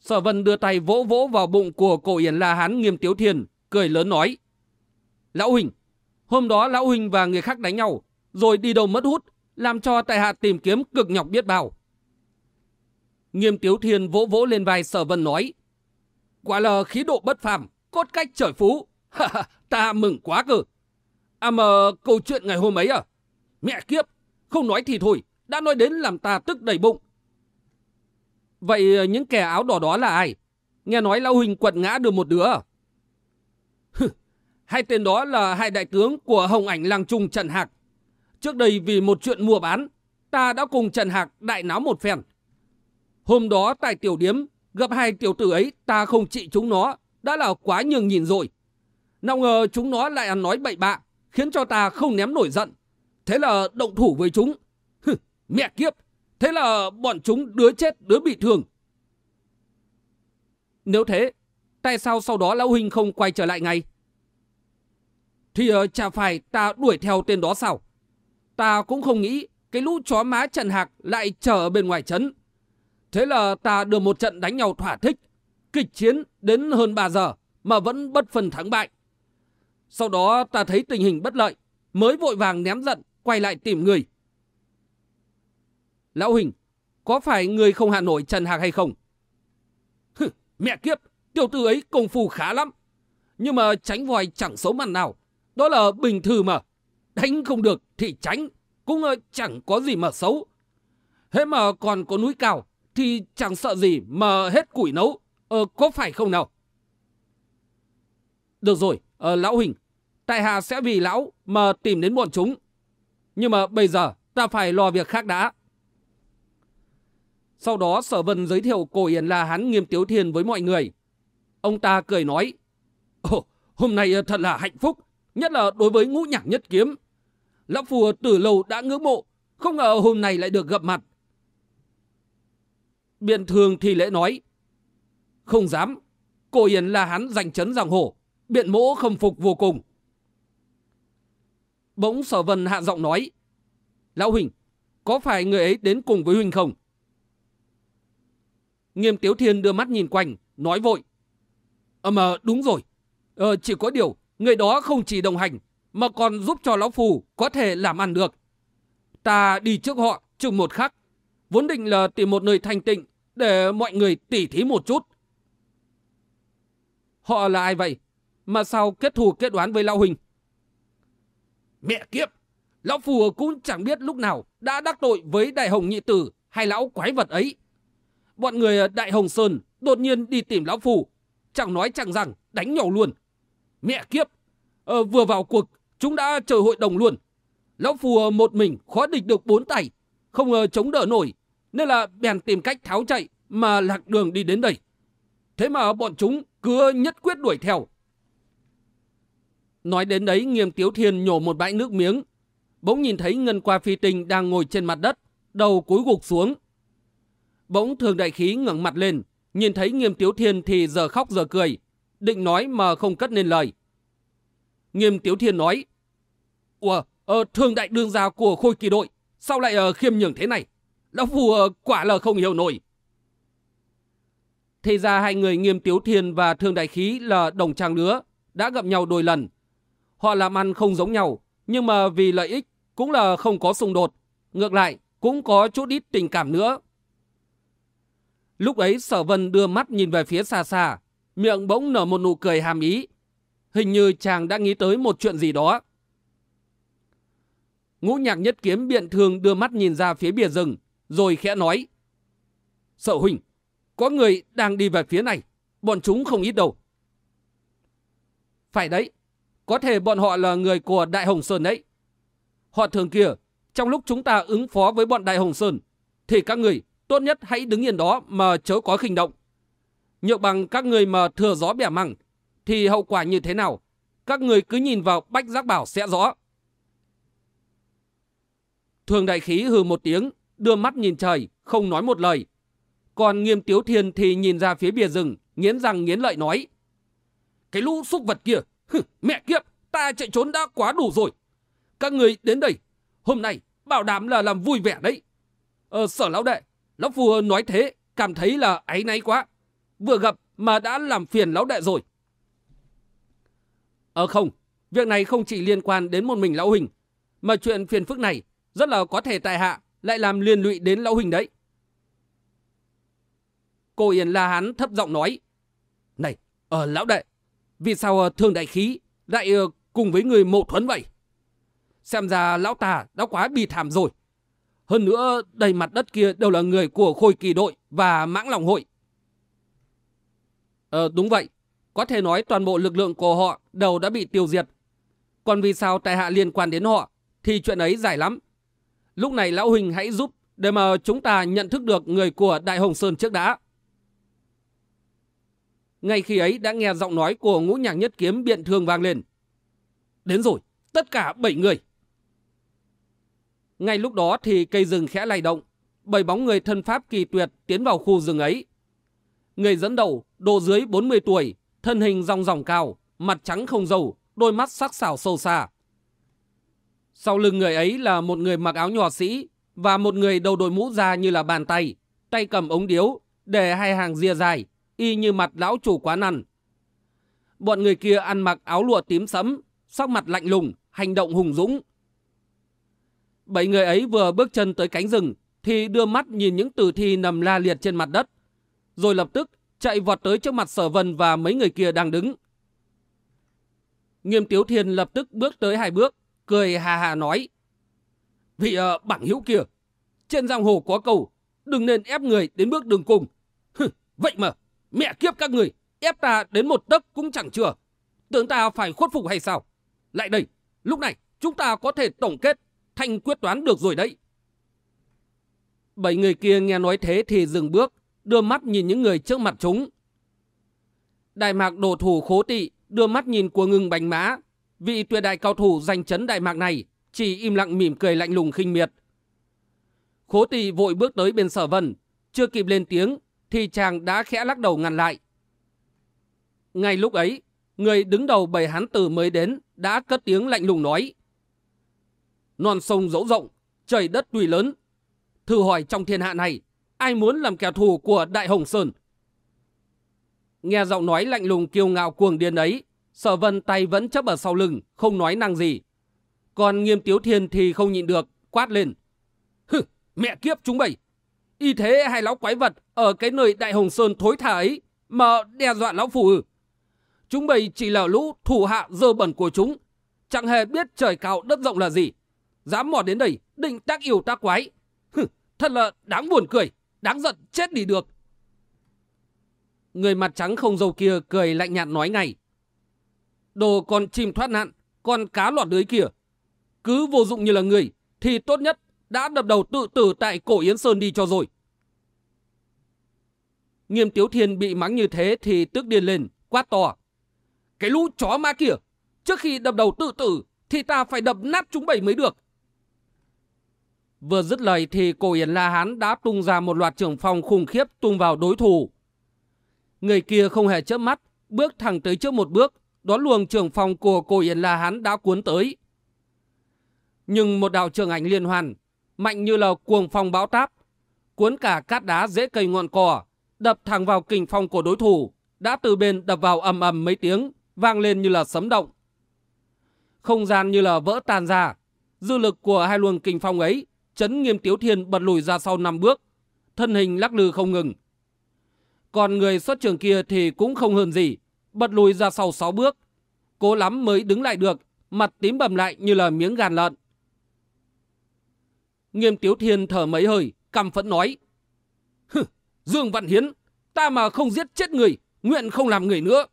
Sở vân đưa tay vỗ vỗ vào bụng của cổ Yển La Hán nghiêm tiếu thiền, cười lớn nói. Lão Huỳnh, hôm đó Lão Huỳnh và người khác đánh nhau, rồi đi đâu mất hút, làm cho tại hạ tìm kiếm cực nhọc biết bao. Nghiêm tiếu Thiền vỗ vỗ lên vai sở vân nói. Quả là khí độ bất phàm, cốt cách trời phú. ta mừng quá cơ. À mà câu chuyện ngày hôm ấy à? Mẹ kiếp, không nói thì thôi, đã nói đến làm ta tức đầy bụng. Vậy ờ, những kẻ áo đỏ đó là ai? Nghe nói Lão Huỳnh quật ngã được một đứa hai tên đó là hai đại tướng của Hồng Ảnh Làng Trung Trần Hạc. Trước đây vì một chuyện mua bán, ta đã cùng Trần Hạc đại náo một phen. Hôm đó tại tiểu điếm, gặp hai tiểu tử ấy ta không trị chúng nó, đã là quá nhường nhìn rồi. Nào ngờ chúng nó lại ăn nói bậy bạ, khiến cho ta không ném nổi giận. Thế là động thủ với chúng. Mẹ kiếp, thế là bọn chúng đứa chết đứa bị thương. Nếu thế, tại sao sau đó Lão Huynh không quay trở lại ngay? Thì uh, chả phải ta đuổi theo tên đó sao? Ta cũng không nghĩ cái lũ chó má Trần Hạc lại chờ ở bên ngoài trấn. Thế là ta được một trận đánh nhau thỏa thích. kịch chiến đến hơn 3 giờ mà vẫn bất phân thắng bại. Sau đó ta thấy tình hình bất lợi, mới vội vàng ném giận, quay lại tìm người. Lão Huỳnh, có phải người không hạ nổi Trần Hạc hay không? Hừ, mẹ kiếp, tiểu tử ấy công phu khá lắm. Nhưng mà tránh vòi chẳng xấu mặt nào. Đó là bình thường mà. Đánh không được thì tránh, cũng ờ, chẳng có gì mà xấu. Thế mà còn có núi cao thì chẳng sợ gì mà hết củi nấu. Ờ, có phải không nào? Được rồi, ờ, lão Huỳnh, tại hạ sẽ vì lão mà tìm đến bọn chúng. Nhưng mà bây giờ ta phải lo việc khác đã. Sau đó Sở Vân giới thiệu cổ Yển La Hán Nghiêm Tiếu Thiên với mọi người. Ông ta cười nói, Ồ, hôm nay ờ, thật là hạnh phúc, nhất là đối với ngũ nhạc nhất kiếm. Lão Phù từ lâu đã ngưỡng mộ, không ngờ hôm nay lại được gặp mặt. Biện thường thì lễ nói, Không dám, cổ Yển La Hán giành chấn giang hồ, biện mỗ khâm phục vô cùng. Bỗng Sở Vân hạ giọng nói, Lão Huỳnh, có phải người ấy đến cùng với Huỳnh không? Nghiêm Tiếu Thiên đưa mắt nhìn quanh, nói vội. Ờ mà đúng rồi. Ờ, chỉ có điều, người đó không chỉ đồng hành, mà còn giúp cho Lão Phù có thể làm ăn được. Ta đi trước họ chừng một khắc. Vốn định là tìm một nơi thanh tịnh để mọi người tỉ thí một chút. Họ là ai vậy? Mà sao kết thù kết đoán với Lão Huỳnh? Mẹ kiếp! Lão Phù cũng chẳng biết lúc nào đã đắc tội với Đại Hồng Nhị Tử hay Lão Quái Vật ấy. Bọn người ờ, Đại Hồng Sơn đột nhiên đi tìm Lão Phù. Chẳng nói chẳng rằng đánh nhau luôn. Mẹ kiếp! Ờ, vừa vào cuộc, chúng đã chờ hội đồng luôn. Lão Phù ờ, một mình khó địch được bốn tay. Không ngờ chống đỡ nổi. Nên là bèn tìm cách tháo chạy mà lạc đường đi đến đây. Thế mà bọn chúng cứ nhất quyết đuổi theo. Nói đến đấy nghiêm tiếu thiên nhổ một bãi nước miếng. Bỗng nhìn thấy Ngân Qua Phi Tinh đang ngồi trên mặt đất, đầu cúi gục xuống, Bỗng thường đại khí ngẩng mặt lên, nhìn thấy nghiêm tiếu thiên thì giờ khóc giờ cười, định nói mà không cất nên lời. Nghiêm tiếu thiên nói, Ủa, ờ, thường đại đương gia của khôi kỳ đội, sao lại ờ, khiêm nhường thế này? Lão phù ờ, quả là không hiểu nổi. Thì ra hai người nghiêm tiếu thiên và thương đại khí là đồng trang lứa, đã gặp nhau đôi lần. Họ làm ăn không giống nhau, nhưng mà vì lợi ích cũng là không có xung đột. Ngược lại, cũng có chút ít tình cảm nữa. Lúc ấy sở vân đưa mắt nhìn về phía xa xa, miệng bỗng nở một nụ cười hàm ý. Hình như chàng đã nghĩ tới một chuyện gì đó. Ngũ nhạc nhất kiếm biện thường đưa mắt nhìn ra phía bìa rừng, rồi khẽ nói. Sợ huynh, có người đang đi về phía này, bọn chúng không ít đâu. Phải đấy, có thể bọn họ là người của Đại Hồng Sơn đấy. Họ thường kia, trong lúc chúng ta ứng phó với bọn Đại Hồng Sơn, thì các người tốt nhất hãy đứng yên đó mà chớ có khinh động. Nhược bằng các người mà thừa gió bẻ măng, thì hậu quả như thế nào? Các người cứ nhìn vào bách giác bảo sẽ rõ. Thường đại khí hừ một tiếng, đưa mắt nhìn trời, không nói một lời. Còn nghiêm tiếu thiên thì nhìn ra phía bìa rừng, nghiến răng nghiến lợi nói. Cái lũ xúc vật kia, hừ, mẹ kiếp, ta chạy trốn đã quá đủ rồi. Các người đến đây, hôm nay bảo đảm là làm vui vẻ đấy. Ờ, sở lão đệ, Lão Phu nói thế, cảm thấy là áy náy quá. Vừa gặp mà đã làm phiền lão đệ rồi. Ờ không, việc này không chỉ liên quan đến một mình lão Huỳnh, mà chuyện phiền phức này rất là có thể tại hạ lại làm liên lụy đến lão Huỳnh đấy. Cô Yên La Hán thấp giọng nói, Này, ờ lão đệ, vì sao ờ, thương đại khí lại ờ, cùng với người mộ thuẫn vậy? Xem ra lão ta đã quá bị thảm rồi. Hơn nữa, đầy mặt đất kia đều là người của khôi kỳ đội và mãng lòng hội. Ờ, đúng vậy. Có thể nói toàn bộ lực lượng của họ đều đã bị tiêu diệt. Còn vì sao tại hạ liên quan đến họ, thì chuyện ấy dài lắm. Lúc này Lão Huỳnh hãy giúp để mà chúng ta nhận thức được người của Đại Hồng Sơn trước đã. Ngay khi ấy đã nghe giọng nói của ngũ nhạc nhất kiếm biện thương vang lên. Đến rồi, tất cả bảy người. Ngay lúc đó thì cây rừng khẽ lay động, bảy bóng người thân pháp kỳ tuyệt tiến vào khu rừng ấy. Người dẫn đầu, độ dưới 40 tuổi, thân hình rong ròng cao, mặt trắng không dầu, đôi mắt sắc sảo sâu xa. Sau lưng người ấy là một người mặc áo nhỏ sĩ và một người đầu đội mũ ra như là bàn tay, tay cầm ống điếu, để hai hàng ria dài, y như mặt lão chủ quán ăn. Bọn người kia ăn mặc áo lụa tím sẫm, sắc mặt lạnh lùng, hành động hùng dũng. Bảy người ấy vừa bước chân tới cánh rừng, thì đưa mắt nhìn những tử thi nằm la liệt trên mặt đất. Rồi lập tức chạy vọt tới trước mặt sở vân và mấy người kia đang đứng. Nghiêm Tiếu Thiên lập tức bước tới hai bước, cười hà hà nói. Vị ờ, uh, bảng hữu kia, trên giang hồ có câu, đừng nên ép người đến bước đường cùng. Hừ, vậy mà, mẹ kiếp các người, ép ta đến một tấc cũng chẳng chưa. Tưởng ta phải khuất phục hay sao? Lại đây, lúc này chúng ta có thể tổng kết, Thanh quyết toán được rồi đấy. Bảy người kia nghe nói thế thì dừng bước, đưa mắt nhìn những người trước mặt chúng. Đại mạc đồ thủ khố tị đưa mắt nhìn của ngừng bánh mã. Vị tuyệt đại cao thủ giành chấn đại mạc này chỉ im lặng mỉm cười lạnh lùng khinh miệt. Khố tị vội bước tới bên sở vân, chưa kịp lên tiếng thì chàng đã khẽ lắc đầu ngăn lại. Ngay lúc ấy, người đứng đầu bầy hán tử mới đến đã cất tiếng lạnh lùng nói. Non sông dẫu rộng, trời đất tùy lớn. Thử hỏi trong thiên hạ này, ai muốn làm kẻ thù của Đại Hồng Sơn? Nghe giọng nói lạnh lùng kiêu ngạo cuồng điên ấy, sở vân tay vẫn chấp ở sau lưng, không nói năng gì. Còn nghiêm tiếu thiên thì không nhịn được, quát lên. Hừ, mẹ kiếp chúng bày! Y thế hai lão quái vật ở cái nơi Đại Hồng Sơn thối thả ấy mà đe dọa lão phù ư. Chúng bày chỉ là lũ thủ hạ dơ bẩn của chúng. Chẳng hề biết trời cao đất rộng là gì. Dám mò đến đây, định tác yêu tác quái. Hừ, thật là đáng buồn cười, đáng giận chết đi được. Người mặt trắng không dâu kia cười lạnh nhạt nói ngay. Đồ con chim thoát nạn, con cá lọt lưới kia. Cứ vô dụng như là người, thì tốt nhất đã đập đầu tự tử tại cổ Yến Sơn đi cho rồi. Nghiêm Tiếu Thiên bị mắng như thế thì tức điên lên, quát to. Cái lũ chó ma kia, trước khi đập đầu tự tử thì ta phải đập nát chúng bảy mới được. Vừa dứt lời thì cổ Yến La Hán đã tung ra một loạt trưởng phong khủng khiếp tung vào đối thủ. Người kia không hề chớp mắt, bước thẳng tới trước một bước, đón luồng trưởng phong của cổ Yến La Hán đã cuốn tới. Nhưng một đạo trường ảnh liên hoàn, mạnh như là cuồng phong bão táp, cuốn cả cát đá dễ cây ngọn cỏ, đập thẳng vào kình phong của đối thủ, đã từ bên đập vào ầm ầm mấy tiếng, vang lên như là sấm động. Không gian như là vỡ tan ra, dư lực của hai luồng kình phong ấy chấn nghiêm tiếu thiên bật lùi ra sau năm bước, thân hình lắc lư không ngừng. Còn người xuất trường kia thì cũng không hơn gì, bật lùi ra sau sáu bước, cố lắm mới đứng lại được, mặt tím bầm lại như là miếng gàn lợn. Nghiêm Tiếu Thiên thở mấy hơi, căm phẫn nói. Hừ, Dương Văn Hiến, ta mà không giết chết người, nguyện không làm người nữa.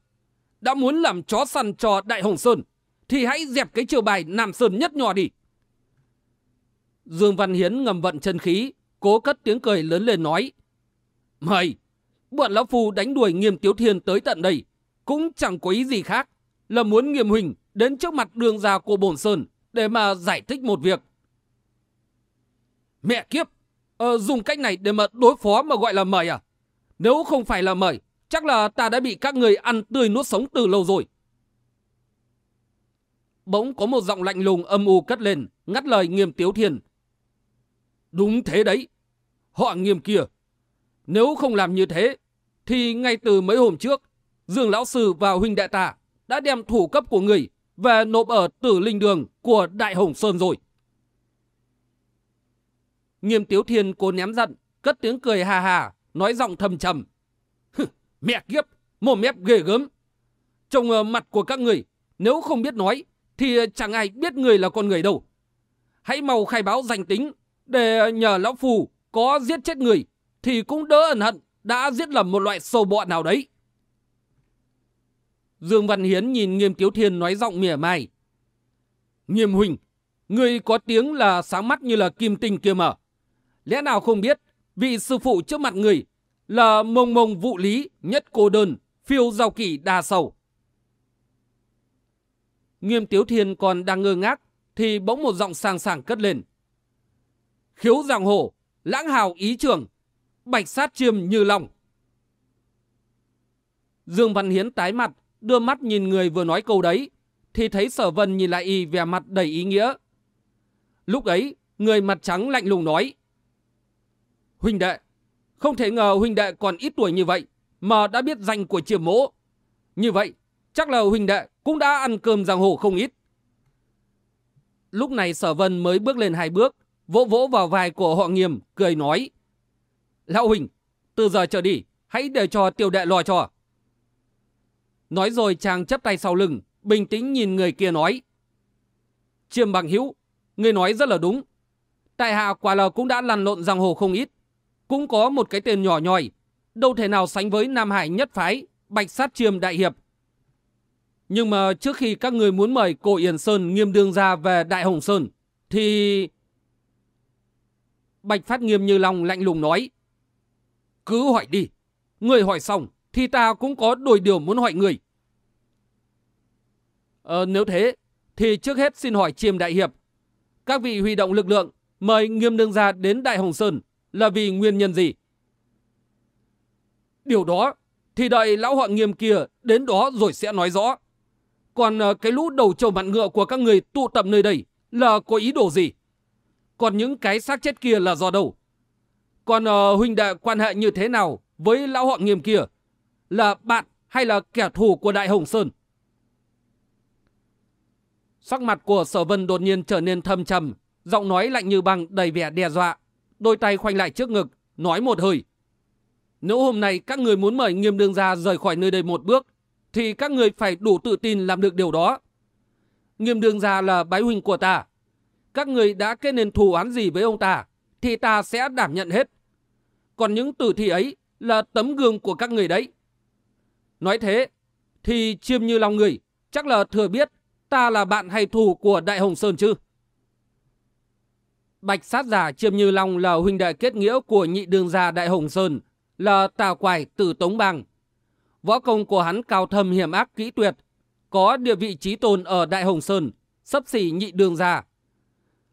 Đã muốn làm chó săn cho Đại Hồng Sơn, thì hãy dẹp cái chiều bài Nam Sơn nhất nhỏ đi. Dương Văn Hiến ngầm vận chân khí, cố cất tiếng cười lớn lên nói. Mời, bọn Lão Phu đánh đuổi Nghiêm Tiếu Thiên tới tận đây, cũng chẳng có ý gì khác, là muốn Nghiêm Huỳnh đến trước mặt đường già của Bồn Sơn để mà giải thích một việc. Mẹ kiếp, ờ, dùng cách này để mà đối phó mà gọi là mời à? Nếu không phải là mời, chắc là ta đã bị các người ăn tươi nuốt sống từ lâu rồi. Bỗng có một giọng lạnh lùng âm u cất lên, ngắt lời nghiêm tiếu thiên. Đúng thế đấy, họ nghiêm kia. Nếu không làm như thế, thì ngay từ mấy hôm trước, Dương Lão Sư và Huynh Đại Tà đã đem thủ cấp của người về nộp ở tử linh đường của Đại Hồng Sơn rồi. Nghiêm Tiếu Thiên cố ném giận, cất tiếng cười hà hà, nói giọng thầm trầm. Mẹ kiếp, mồm mép ghê gớm. Trong ờ, mặt của các người, nếu không biết nói, thì chẳng ai biết người là con người đâu. Hãy mau khai báo danh tính, để nhờ Lão Phù có giết chết người, thì cũng đỡ ẩn hận, đã giết lầm một loại sâu bọ nào đấy. Dương Văn Hiến nhìn Nghiêm Tiếu Thiên nói giọng mỉa mai. Nghiêm Huỳnh, người có tiếng là sáng mắt như là kim tinh kia mà. Lẽ nào không biết, vị sư phụ trước mặt người là mông mông vụ lý nhất cô đơn, phiêu giao kỷ đa sầu. Nghiêm Tiếu Thiên còn đang ngơ ngác, thì bỗng một giọng sàng sàng cất lên. Khiếu giang hồ, lãng hào ý trường, bạch sát chiêm như lòng. Dương Văn Hiến tái mặt, đưa mắt nhìn người vừa nói câu đấy, thì thấy sở vân nhìn lại y vẻ mặt đầy ý nghĩa. Lúc ấy, người mặt trắng lạnh lùng nói. Huynh đệ, không thể ngờ huynh đệ còn ít tuổi như vậy mà đã biết danh của chiêm mỗ. Như vậy, chắc là huynh đệ cũng đã ăn cơm giang hồ không ít. Lúc này sở vân mới bước lên hai bước, vỗ vỗ vào vai của họ nghiêm, cười nói. Lão huỳnh từ giờ trở đi, hãy để cho tiểu đệ lo cho. Nói rồi chàng chấp tay sau lưng, bình tĩnh nhìn người kia nói. Chiêm bằng hữu, người nói rất là đúng. Tại hạ quả là cũng đã lăn lộn giang hồ không ít. Cũng có một cái tên nhỏ nhòi, đâu thể nào sánh với Nam Hải nhất phái, bạch sát chiêm đại hiệp. Nhưng mà trước khi các người muốn mời cổ Yên Sơn nghiêm đương ra về Đại Hồng Sơn, thì... Bạch Phát Nghiêm như lòng lạnh lùng nói. Cứ hỏi đi. Người hỏi xong thì ta cũng có đôi điều muốn hỏi người. Ờ, nếu thế, thì trước hết xin hỏi chiêm đại hiệp. Các vị huy động lực lượng mời nghiêm đương gia đến Đại Hồng Sơn là vì nguyên nhân gì? Điều đó thì đợi lão họ nghiêm kia đến đó rồi sẽ nói rõ. Còn ờ, cái lũ đầu trầu mặt ngựa của các người tụ tập nơi đây là có ý đồ gì? Còn những cái xác chết kia là do đâu? Còn ờ, uh, huynh đệ quan hệ như thế nào với lão họ nghiêm kia? Là bạn hay là kẻ thù của Đại Hồng Sơn? Sắc mặt của sở vân đột nhiên trở nên thâm trầm, giọng nói lạnh như băng đầy vẻ đe dọa. Đôi tay khoanh lại trước ngực, nói một hơi. Nếu hôm nay các người muốn mời nghiêm đương gia rời khỏi nơi đây một bước, thì các người phải đủ tự tin làm được điều đó. Nghiêm đương gia là bái huynh của ta. Các người đã kết nên thù án gì với ông ta, thì ta sẽ đảm nhận hết. Còn những tử thi ấy là tấm gương của các người đấy. Nói thế, thì chiêm như lòng người, chắc là thừa biết ta là bạn hay thù của Đại Hồng Sơn chứ. Bạch sát giả chiêm như long là huynh đệ kết nghĩa của nhị đường gia Đại Hồng Sơn, là tà quải tử Tống Bang. Võ công của hắn cao thâm hiểm ác kỹ tuyệt, có địa vị trí tôn ở Đại Hồng Sơn, sấp xỉ nhị đường gia.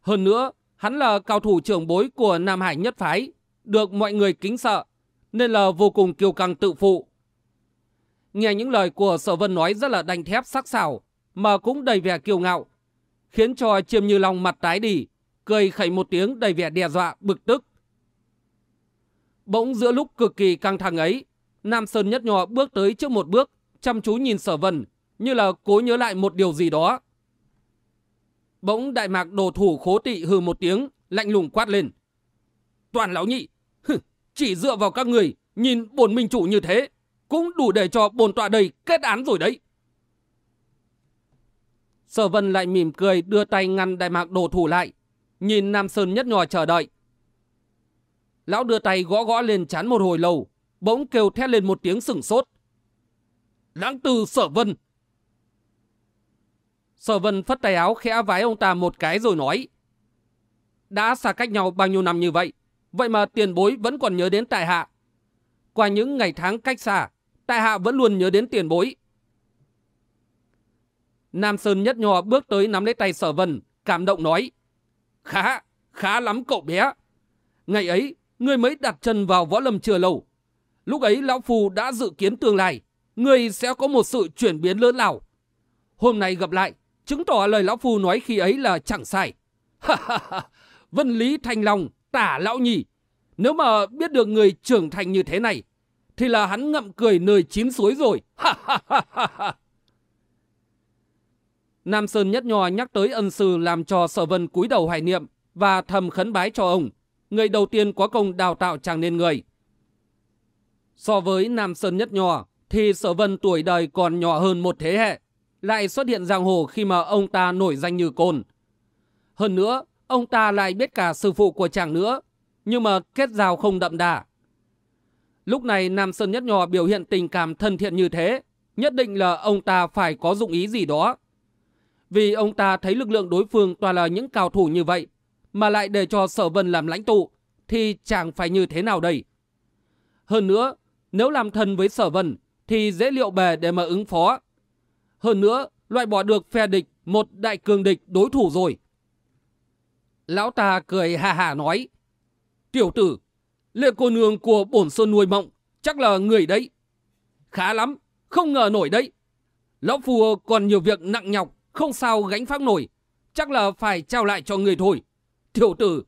Hơn nữa, hắn là cao thủ trưởng bối của Nam Hải nhất phái, được mọi người kính sợ, nên là vô cùng kiêu căng tự phụ. Nghe những lời của Sở Vân nói rất là đanh thép sắc sảo, mà cũng đầy vẻ kiêu ngạo, khiến cho Chiêm Như Long mặt tái đi, cười khẩy một tiếng đầy vẻ đe dọa, bực tức. Bỗng giữa lúc cực kỳ căng thẳng ấy, Nam Sơn nhất Nhò bước tới trước một bước, chăm chú nhìn sở vân, như là cố nhớ lại một điều gì đó. Bỗng đại mạc đồ thủ khố tị hừ một tiếng, lạnh lùng quát lên. Toàn lão nhị, chỉ dựa vào các người, nhìn bồn minh chủ như thế, cũng đủ để cho bồn tọa đầy kết án rồi đấy. Sở vân lại mỉm cười đưa tay ngăn đại mạc đồ thủ lại, nhìn Nam Sơn nhất nhòa chờ đợi. Lão đưa tay gõ gõ lên chán một hồi lâu, bỗng kêu thét lên một tiếng sửng sốt. Lãng từ sở vân. Sở vân phất tay áo khẽ vái ông ta một cái rồi nói. Đã xa cách nhau bao nhiêu năm như vậy, vậy mà tiền bối vẫn còn nhớ đến tại hạ. Qua những ngày tháng cách xa, tại hạ vẫn luôn nhớ đến tiền bối. Nam Sơn nhất nhò bước tới nắm lấy tay sở vân, cảm động nói. Khá, khá lắm cậu bé. Ngày ấy, ngươi mới đặt chân vào võ lâm chưa lâu. Lúc ấy Lão Phu đã dự kiến tương lai, ngươi sẽ có một sự chuyển biến lớn lao. Hôm nay gặp lại, chứng tỏ lời Lão Phu nói khi ấy là chẳng sai. Vân Lý thành Long, tả Lão Nhì. Nếu mà biết được người trưởng thành như thế này, thì là hắn ngậm cười nơi chín suối rồi. Nam Sơn nhất nhò nhắc tới ân sư làm cho sở vân cúi đầu hoài niệm và thầm khấn bái cho ông người đầu tiên có công đào tạo chàng nên người. So với Nam Sơn Nhất Nhò, thì Sở Vân tuổi đời còn nhỏ hơn một thế hệ, lại xuất hiện giang hồ khi mà ông ta nổi danh như côn. Hơn nữa, ông ta lại biết cả sư phụ của chàng nữa, nhưng mà kết giao không đậm đà. Lúc này Nam Sơn Nhất Nhò biểu hiện tình cảm thân thiện như thế, nhất định là ông ta phải có dụng ý gì đó. Vì ông ta thấy lực lượng đối phương toàn là những cao thủ như vậy, mà lại để cho sở vân làm lãnh tụ, thì chẳng phải như thế nào đây? Hơn nữa, nếu làm thân với sở vân, thì dễ liệu bề để mà ứng phó. Hơn nữa, loại bỏ được phe địch, một đại cường địch đối thủ rồi. Lão ta cười hà hà nói, Tiểu tử, lệ cô nương của bổn sơn nuôi mộng, chắc là người đấy. Khá lắm, không ngờ nổi đấy. Lão phù còn nhiều việc nặng nhọc, không sao gánh phát nổi, chắc là phải trao lại cho người thôi. Tiểu tử,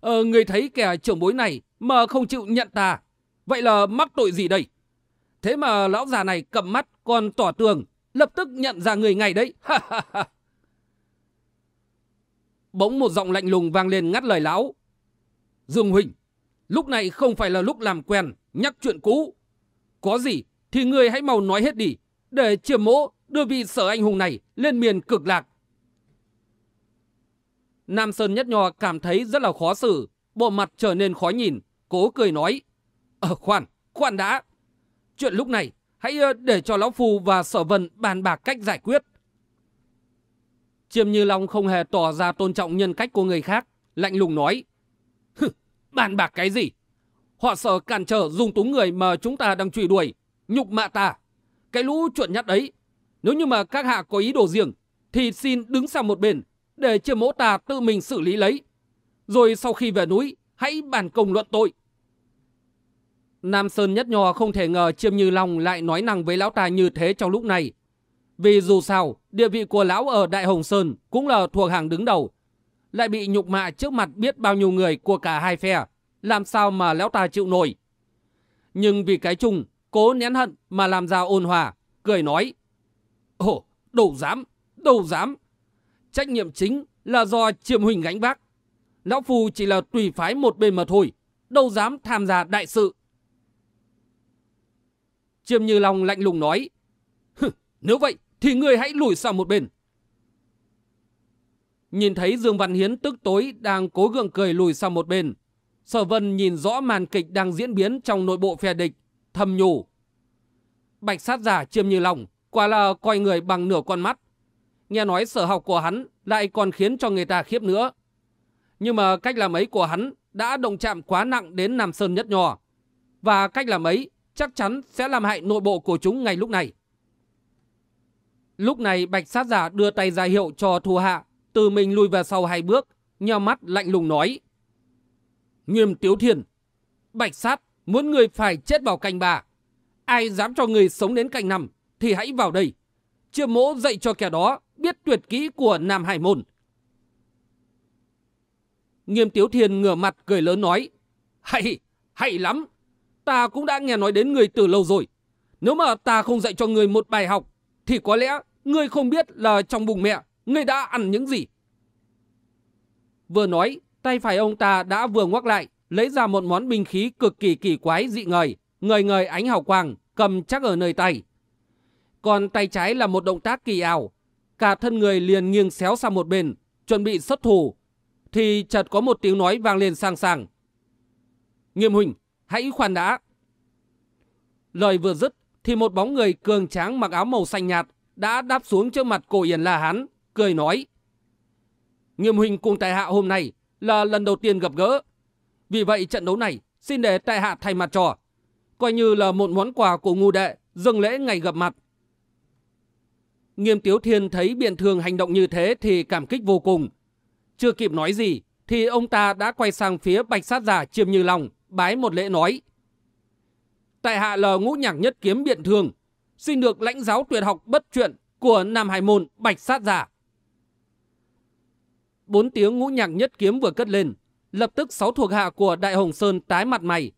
ờ, người thấy kẻ trưởng bối này mà không chịu nhận ta. Vậy là mắc tội gì đây? Thế mà lão già này cầm mắt còn tỏ tường, lập tức nhận ra người ngay đấy. Bỗng một giọng lạnh lùng vang lên ngắt lời lão. Dương Huỳnh, lúc này không phải là lúc làm quen, nhắc chuyện cũ. Có gì thì người hãy mau nói hết đi, để chiêm mỗ đưa vị sở anh hùng này lên miền cực lạc. Nam Sơn Nhất Nho cảm thấy rất là khó xử, bộ mặt trở nên khó nhìn, cố cười nói. Ờ khoan, khoan đã. Chuyện lúc này, hãy ờ, để cho Lão Phu và Sở Vân bàn bạc cách giải quyết. Chiêm Như Long không hề tỏ ra tôn trọng nhân cách của người khác, lạnh lùng nói. bàn bạc cái gì? Họ sợ cản trở dùng túng người mà chúng ta đang truy đuổi, nhục mạ ta. Cái lũ chuẩn nhắt ấy, nếu như mà các hạ có ý đồ riêng, thì xin đứng sang một bên, để chiêm mỗ ta tự mình xử lý lấy. Rồi sau khi về núi, hãy bàn công luận tội. Nam Sơn Nhất Nho không thể ngờ Chiêm Như Long lại nói năng với lão ta như thế trong lúc này. Vì dù sao, địa vị của lão ở Đại Hồng Sơn cũng là thuộc hàng đứng đầu. Lại bị nhục mạ trước mặt biết bao nhiêu người của cả hai phe. Làm sao mà lão ta chịu nổi. Nhưng vì cái chung, cố nén hận mà làm ra ôn hòa, cười nói. Ồ, đâu dám, đâu dám. Trách nhiệm chính là do Chiêm Huỳnh gánh vác. Lão Phu chỉ là tùy phái một bên mà thôi, đâu dám tham gia đại sự. Chiêm Như Long lạnh lùng nói, nếu vậy thì người hãy lùi sang một bên. Nhìn thấy Dương Văn Hiến tức tối đang cố gượng cười lùi sang một bên. Sở Vân nhìn rõ màn kịch đang diễn biến trong nội bộ phe địch, thầm nhủ. Bạch sát giả Chiêm Như Long quả là coi người bằng nửa con mắt. Nghe nói sở học của hắn lại còn khiến cho người ta khiếp nữa. Nhưng mà cách làm ấy của hắn đã động chạm quá nặng đến Nam Sơn nhất Nhò. Và cách làm ấy chắc chắn sẽ làm hại nội bộ của chúng ngay lúc này. Lúc này bạch sát giả đưa tay ra hiệu cho thù hạ, từ mình lùi về sau hai bước, nheo mắt lạnh lùng nói. Nghiêm tiếu thiên, bạch sát muốn người phải chết vào canh bà. Ai dám cho người sống đến canh năm thì hãy vào đây. Chiêm mỗ dạy cho kẻ đó biết tuyệt kỹ của Nam Hải Môn. Nghiêm Tiếu Thiên ngửa mặt cười lớn nói. Hay, hay lắm. Ta cũng đã nghe nói đến người từ lâu rồi. Nếu mà ta không dạy cho người một bài học, thì có lẽ người không biết là trong bụng mẹ, người đã ăn những gì. Vừa nói, tay phải ông ta đã vừa ngoắc lại, lấy ra một món binh khí cực kỳ kỳ quái dị ngời, người người ánh hào quang, cầm chắc ở nơi tay. Còn tay trái là một động tác kỳ ảo, cả thân người liền nghiêng xéo sang một bên, chuẩn bị xuất thủ, thì chợt có một tiếng nói vang lên sang sàng. Nghiêm huynh, hãy khoan đã. Lời vừa dứt, thì một bóng người cường tráng mặc áo màu xanh nhạt đã đáp xuống trước mặt cổ Yển La Hán, cười nói. Nghiêm huynh cùng tại hạ hôm nay là lần đầu tiên gặp gỡ. Vì vậy trận đấu này xin để tại hạ thay mặt trò. Coi như là một món quà của ngu đệ dâng lễ ngày gặp mặt. Nghiêm Tiếu Thiên thấy biện thường hành động như thế thì cảm kích vô cùng. Chưa kịp nói gì thì ông ta đã quay sang phía bạch sát giả chiêm như lòng, bái một lễ nói. Tại hạ là ngũ nhạc nhất kiếm biện thường, xin được lãnh giáo tuyệt học bất chuyện của Nam Hải Môn bạch sát giả. Bốn tiếng ngũ nhạc nhất kiếm vừa cất lên, lập tức sáu thuộc hạ của Đại Hồng Sơn tái mặt mày.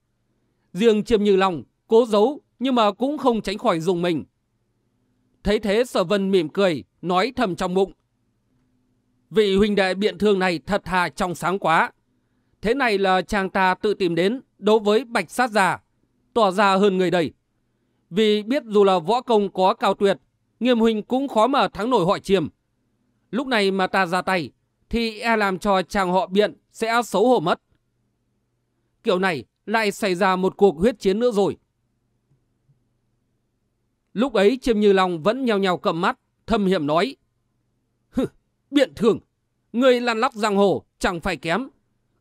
Riêng chiêm như lòng, cố giấu nhưng mà cũng không tránh khỏi dùng mình. Thấy thế sở vân mỉm cười, nói thầm trong bụng. Vị huynh đệ biện thương này thật thà trong sáng quá. Thế này là chàng ta tự tìm đến đối với bạch sát già tỏ ra hơn người đầy Vì biết dù là võ công có cao tuyệt, nghiêm huynh cũng khó mà thắng nổi họ chiêm. Lúc này mà ta ra tay, thì e làm cho chàng họ biện sẽ xấu hổ mất. Kiểu này lại xảy ra một cuộc huyết chiến nữa rồi. Lúc ấy Chiêm Như Long vẫn nhào nhào cầm mắt, thâm hiểm nói. Hừ, biện thường, người lăn lóc giang hồ chẳng phải kém.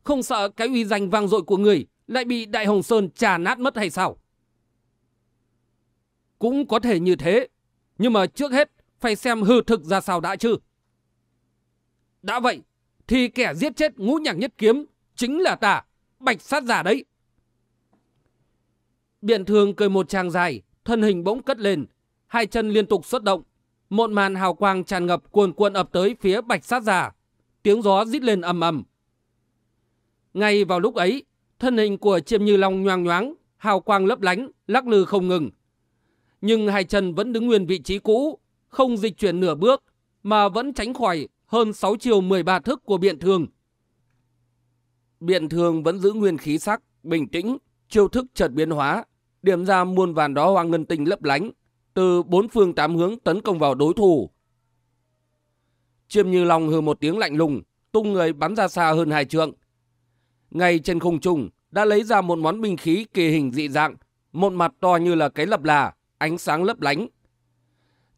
Không sợ cái uy danh vang dội của người lại bị Đại Hồng Sơn trà nát mất hay sao? Cũng có thể như thế, nhưng mà trước hết phải xem hư thực ra sao đã chứ. Đã vậy, thì kẻ giết chết ngũ nhạc nhất kiếm chính là ta, bạch sát giả đấy. Biện thường cười một tràng dài, thân hình bỗng cất lên, hai chân liên tục xuất động. Một màn hào quang tràn ngập cuồn cuộn ập tới phía bạch sát giả. Tiếng gió rít lên ầm ầm. Ngay vào lúc ấy, thân hình của chiêm như long nhoang nhoáng, hào quang lấp lánh, lắc lư không ngừng. Nhưng hai chân vẫn đứng nguyên vị trí cũ, không dịch chuyển nửa bước, mà vẫn tránh khỏi hơn 6 chiều 13 thức của biện thường. Biện thường vẫn giữ nguyên khí sắc, bình tĩnh, chiêu thức chợt biến hóa, điểm ra muôn vàn đó hoang ngân tinh lấp lánh, từ bốn phương tám hướng tấn công vào đối thủ. Chiêm như long hừ một tiếng lạnh lùng, tung người bắn ra xa hơn hai trượng. Ngay trên không trung đã lấy ra một món binh khí kỳ hình dị dạng, một mặt to như là cái lập là, ánh sáng lấp lánh.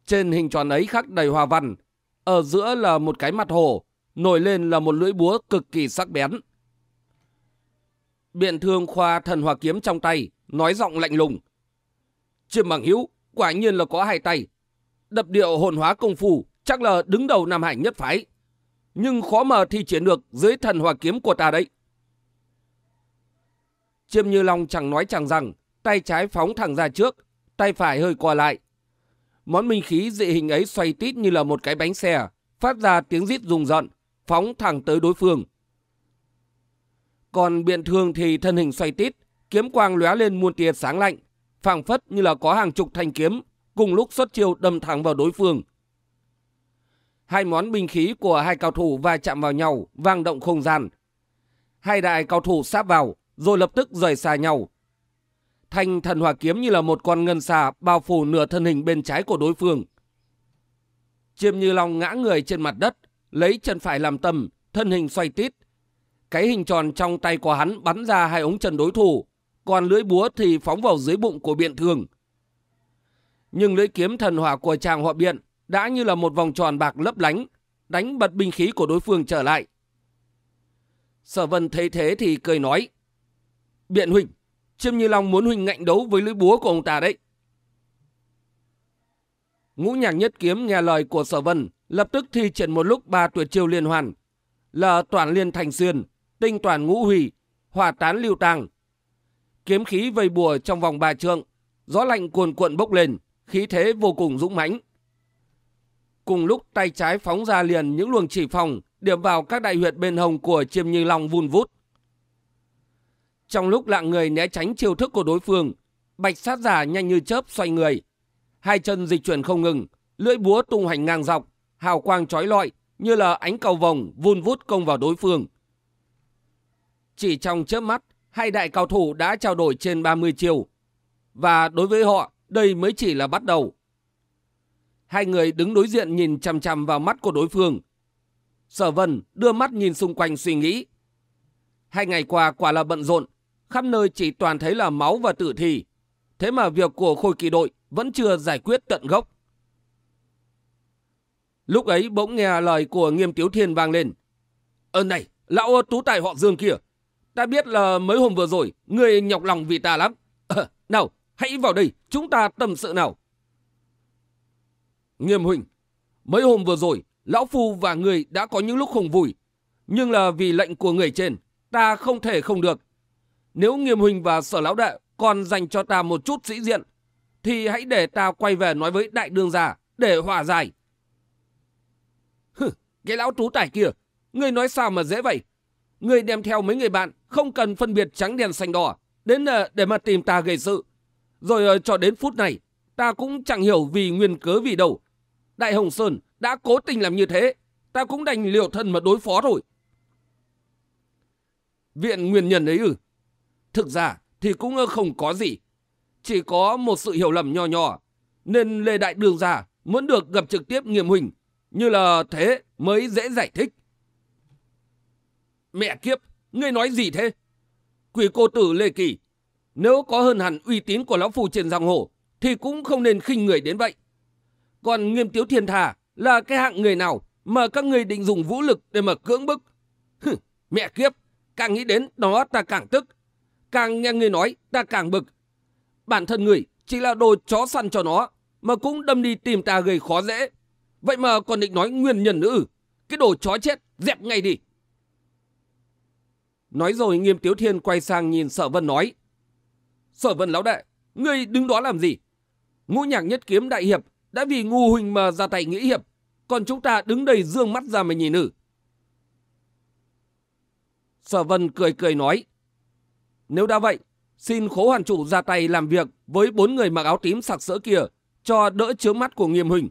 Trên hình tròn ấy khắc đầy hoa văn, ở giữa là một cái mặt hồ, nổi lên là một lưỡi búa cực kỳ sắc bén. Biện thương khoa thần hòa kiếm trong tay, nói giọng lạnh lùng. Chiêm bằng hữu quả nhiên là có hai tay. Đập điệu hồn hóa công phu, chắc là đứng đầu Nam Hải nhất phái. Nhưng khó mà thi triển được dưới thần hòa kiếm của ta đấy. Chiêm Như Long chẳng nói chẳng rằng, tay trái phóng thẳng ra trước, tay phải hơi qua lại. Món minh khí dị hình ấy xoay tít như là một cái bánh xe, phát ra tiếng rít rùng rợn, phóng thẳng tới đối phương. Còn biện thương thì thân hình xoay tít, kiếm quang lóe lên muôn tia sáng lạnh, phảng phất như là có hàng chục thanh kiếm, cùng lúc xuất chiêu đâm thẳng vào đối phương. Hai món binh khí của hai cao thủ va chạm vào nhau, vang động không gian. Hai đại cao thủ sáp vào, rồi lập tức rời xa nhau. Thanh thần hỏa kiếm như là một con ngân xà bao phủ nửa thân hình bên trái của đối phương. Chiêm như long ngã người trên mặt đất, lấy chân phải làm tâm, thân hình xoay tít. Cái hình tròn trong tay của hắn bắn ra hai ống chân đối thủ, còn lưỡi búa thì phóng vào dưới bụng của biện thường. Nhưng lưỡi kiếm thần hỏa của chàng họ biện đã như là một vòng tròn bạc lấp lánh, đánh bật binh khí của đối phương trở lại. Sở vân thấy thế thì cười nói, Biện huynh, Chiêm Như Long muốn huynh ngạnh đấu với lưỡi búa của ông ta đấy. Ngũ nhạc nhất kiếm nghe lời của sở vân, lập tức thi triển một lúc ba tuyệt chiêu liên hoàn, là toàn liên thành xuyên, tinh toàn ngũ hủy, hỏa tán lưu tàng. Kiếm khí vây bùa trong vòng ba trượng, gió lạnh cuồn cuộn bốc lên, khí thế vô cùng dũng mãnh. Cùng lúc tay trái phóng ra liền những luồng chỉ phòng, điểm vào các đại huyệt bên hồng của chiêm như long vun vút. Trong lúc lạng người né tránh chiêu thức của đối phương, bạch sát giả nhanh như chớp xoay người. Hai chân dịch chuyển không ngừng, lưỡi búa tung hành ngang dọc, hào quang trói lọi như là ánh cầu vồng vun vút công vào đối phương. Chỉ trong chớp mắt, hai đại cao thủ đã trao đổi trên 30 chiều. Và đối với họ, đây mới chỉ là bắt đầu. Hai người đứng đối diện nhìn chằm chằm vào mắt của đối phương. Sở Vân đưa mắt nhìn xung quanh suy nghĩ. Hai ngày qua quả là bận rộn, khắp nơi chỉ toàn thấy là máu và tử thi. Thế mà việc của khôi kỳ đội vẫn chưa giải quyết tận gốc. Lúc ấy bỗng nghe lời của nghiêm tiếu thiên vang lên. Ơ này, lão tú tài họ dương kia. Ta biết là mấy hôm vừa rồi, người nhọc lòng vì ta lắm. À, nào, hãy vào đây, chúng ta tâm sự nào. Nghiêm huynh, mấy hôm vừa rồi, lão phu và người đã có những lúc không vui. Nhưng là vì lệnh của người trên, ta không thể không được. Nếu nghiêm huynh và sở lão đệ còn dành cho ta một chút sĩ diện, thì hãy để ta quay về nói với đại đương gia để hòa giải. Hừ, cái lão tú tài kia, ngươi nói sao mà dễ vậy? Ngươi đem theo mấy người bạn, không cần phân biệt trắng đen xanh đỏ, đến ờ, để mà tìm ta gây sự. Rồi ờ, cho đến phút này, ta cũng chẳng hiểu vì nguyên cớ vì đâu. Đại Hồng Sơn đã cố tình làm như thế, ta cũng đành liều thân mà đối phó rồi. Viện nguyên nhân ấy ư? Thực ra thì cũng không có gì. Chỉ có một sự hiểu lầm nhỏ nhỏ. Nên Lê Đại Đường già muốn được gặp trực tiếp nghiêm huỳnh. Như là thế mới dễ giải thích. Mẹ kiếp, ngươi nói gì thế? Quỷ cô tử Lê Kỳ, nếu có hơn hẳn uy tín của lão phù trên giang hồ, thì cũng không nên khinh người đến vậy. Còn nghiêm tiếu thiên thà là cái hạng người nào mà các người định dùng vũ lực để mà cưỡng bức? Hừ, mẹ kiếp, Càng nghĩ đến đó ta càng tức. Càng nghe người nói ta càng bực. Bản thân người chỉ là đồ chó săn cho nó. Mà cũng đâm đi tìm ta gây khó dễ. Vậy mà còn định nói nguyên nhân nữa Cái đồ chó chết dẹp ngay đi. Nói rồi nghiêm tiếu thiên quay sang nhìn sở vân nói. Sở vân lão đệ, ngươi đứng đó làm gì? Ngũ nhạc nhất kiếm đại hiệp đã vì ngu huỳnh mà ra tay nghĩ hiệp. Còn chúng ta đứng đây dương mắt ra mà nhìn ử. Sở Vân cười cười nói. Nếu đã vậy, xin khố hoàn chủ ra tay làm việc với bốn người mặc áo tím sặc sỡ kia cho đỡ chướng mắt của nghiêm huỳnh.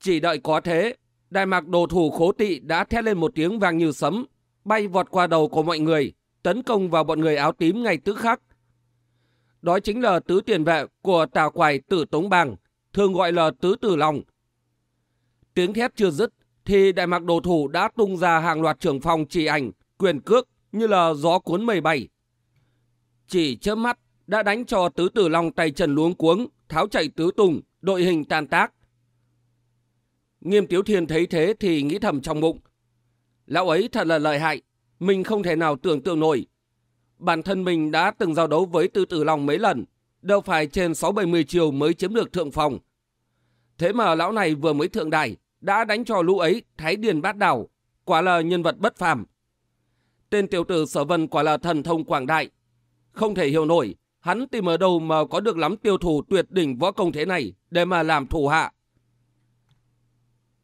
Chỉ đợi có thế, đại mạc đồ thủ khố tị đã thét lên một tiếng vang như sấm, bay vọt qua đầu của mọi người, tấn công vào bọn người áo tím ngay tức khắc. Đó chính là tứ tiền vệ của tà quài tử Tống Bàng, thường gọi là tứ tử lòng. Tiếng thét chưa dứt, thì đại mạc đồ thủ đã tung ra hàng loạt trưởng phòng chỉ ảnh, quyền cước như là gió cuốn mây bay. Chỉ chớp mắt đã đánh cho tứ tử long tay trần luống cuống, tháo chạy tứ tùng, đội hình tàn tác. Nghiêm Tiếu Thiên thấy thế thì nghĩ thầm trong bụng. Lão ấy thật là lợi hại, mình không thể nào tưởng tượng nổi. Bản thân mình đã từng giao đấu với Tư Tử Long mấy lần, đâu phải trên 6-70 chiều mới chiếm được thượng phòng. Thế mà lão này vừa mới thượng đài, đã đánh cho lũ ấy thái điền bát đảo, quả là nhân vật bất phàm. Tên tiểu tử sở vân quả là thần thông quảng đại. Không thể hiểu nổi, hắn tìm ở đâu mà có được lắm tiêu thủ tuyệt đỉnh võ công thế này để mà làm thủ hạ.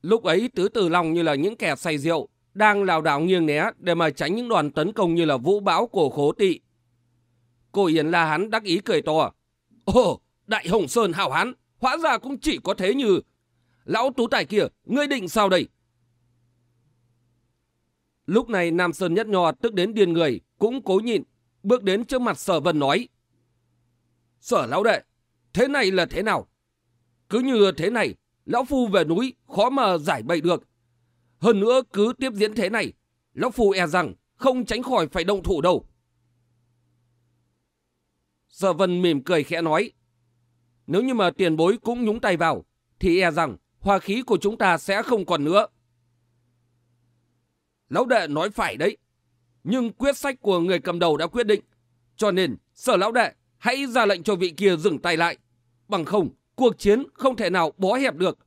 Lúc ấy tứ tử long như là những kẻ say rượu, đang lào đảo nghiêng né để mà tránh những đoàn tấn công như là vũ bão của khố tị. Cô Yến La hắn đắc ý cười to. Ồ, Đại Hồng Sơn hảo hán, hóa ra cũng chỉ có thế như... Lão tú tài kia, ngươi định sao đây? Lúc này Nam Sơn Nhất Nho tức đến điên người, cũng cố nhịn, bước đến trước mặt sở vân nói. Sở lão đệ, thế này là thế nào? Cứ như thế này, lão phu về núi khó mà giải bày được. Hơn nữa cứ tiếp diễn thế này, lão phu e rằng không tránh khỏi phải động thủ đâu. Sở vân mỉm cười khẽ nói. Nếu như mà tiền bối cũng nhúng tay vào, thì e rằng hòa khí của chúng ta sẽ không còn nữa. Lão đệ nói phải đấy. Nhưng quyết sách của người cầm đầu đã quyết định. Cho nên, sở lão đệ, hãy ra lệnh cho vị kia dừng tay lại. Bằng không, cuộc chiến không thể nào bó hẹp được.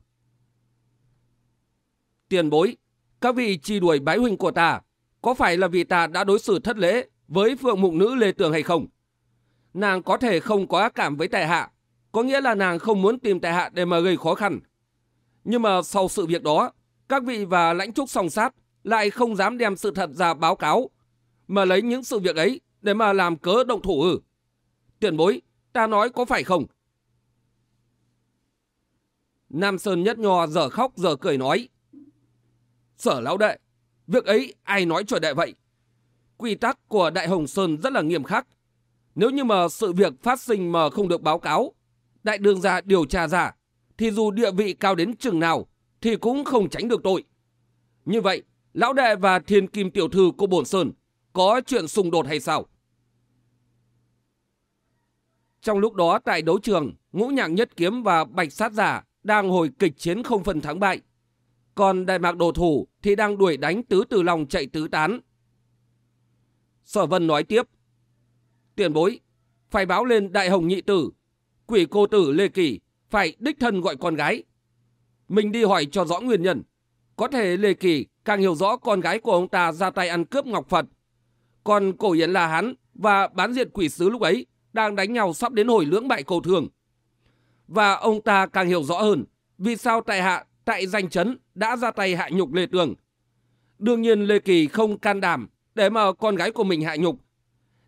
Tiền bối, các vị chi đuổi bái huynh của ta, có phải là vì ta đã đối xử thất lễ với phượng mụng nữ Lê Tường hay không? Nàng có thể không có cảm với tài hạ, có nghĩa là nàng không muốn tìm tài hạ để mà gây khó khăn. Nhưng mà sau sự việc đó, các vị và lãnh trúc song sát lại không dám đem sự thật ra báo cáo, mà lấy những sự việc ấy để mà làm cớ động thủ ư. Tiền bối, ta nói có phải không? Nam Sơn nhất nho giờ khóc giờ cười nói. Sở lão đệ, việc ấy ai nói cho đệ vậy? Quy tắc của Đại Hồng Sơn rất là nghiêm khắc. Nếu như mà sự việc phát sinh mà không được báo cáo, đại đường ra điều tra ra, thì dù địa vị cao đến chừng nào, thì cũng không tránh được tội. Như vậy, lão đệ và thiên kim tiểu thư của bổn sơn có chuyện xung đột hay sao? Trong lúc đó tại đấu trường, ngũ nhạc nhất kiếm và bạch sát giả đang hồi kịch chiến không phần thắng bại. Còn đại mạc đồ thủ thì đang đuổi đánh tứ từ lòng chạy tứ tán. Sở vân nói tiếp. Tiền bối, phải báo lên đại hồng nhị tử, quỷ cô tử Lê Kỳ, phải đích thân gọi con gái. Mình đi hỏi cho rõ nguyên nhân. Có thể Lê Kỳ càng hiểu rõ con gái của ông ta ra tay ăn cướp Ngọc Phật. Còn cổ Yến là hắn và bán diệt quỷ sứ lúc ấy đang đánh nhau sắp đến hồi lưỡng bại cầu thường. Và ông ta càng hiểu rõ hơn vì sao tại hạ tại danh chấn đã ra tay hạ nhục Lê Tường. Đương nhiên Lê Kỳ không can đảm để mà con gái của mình hạ nhục.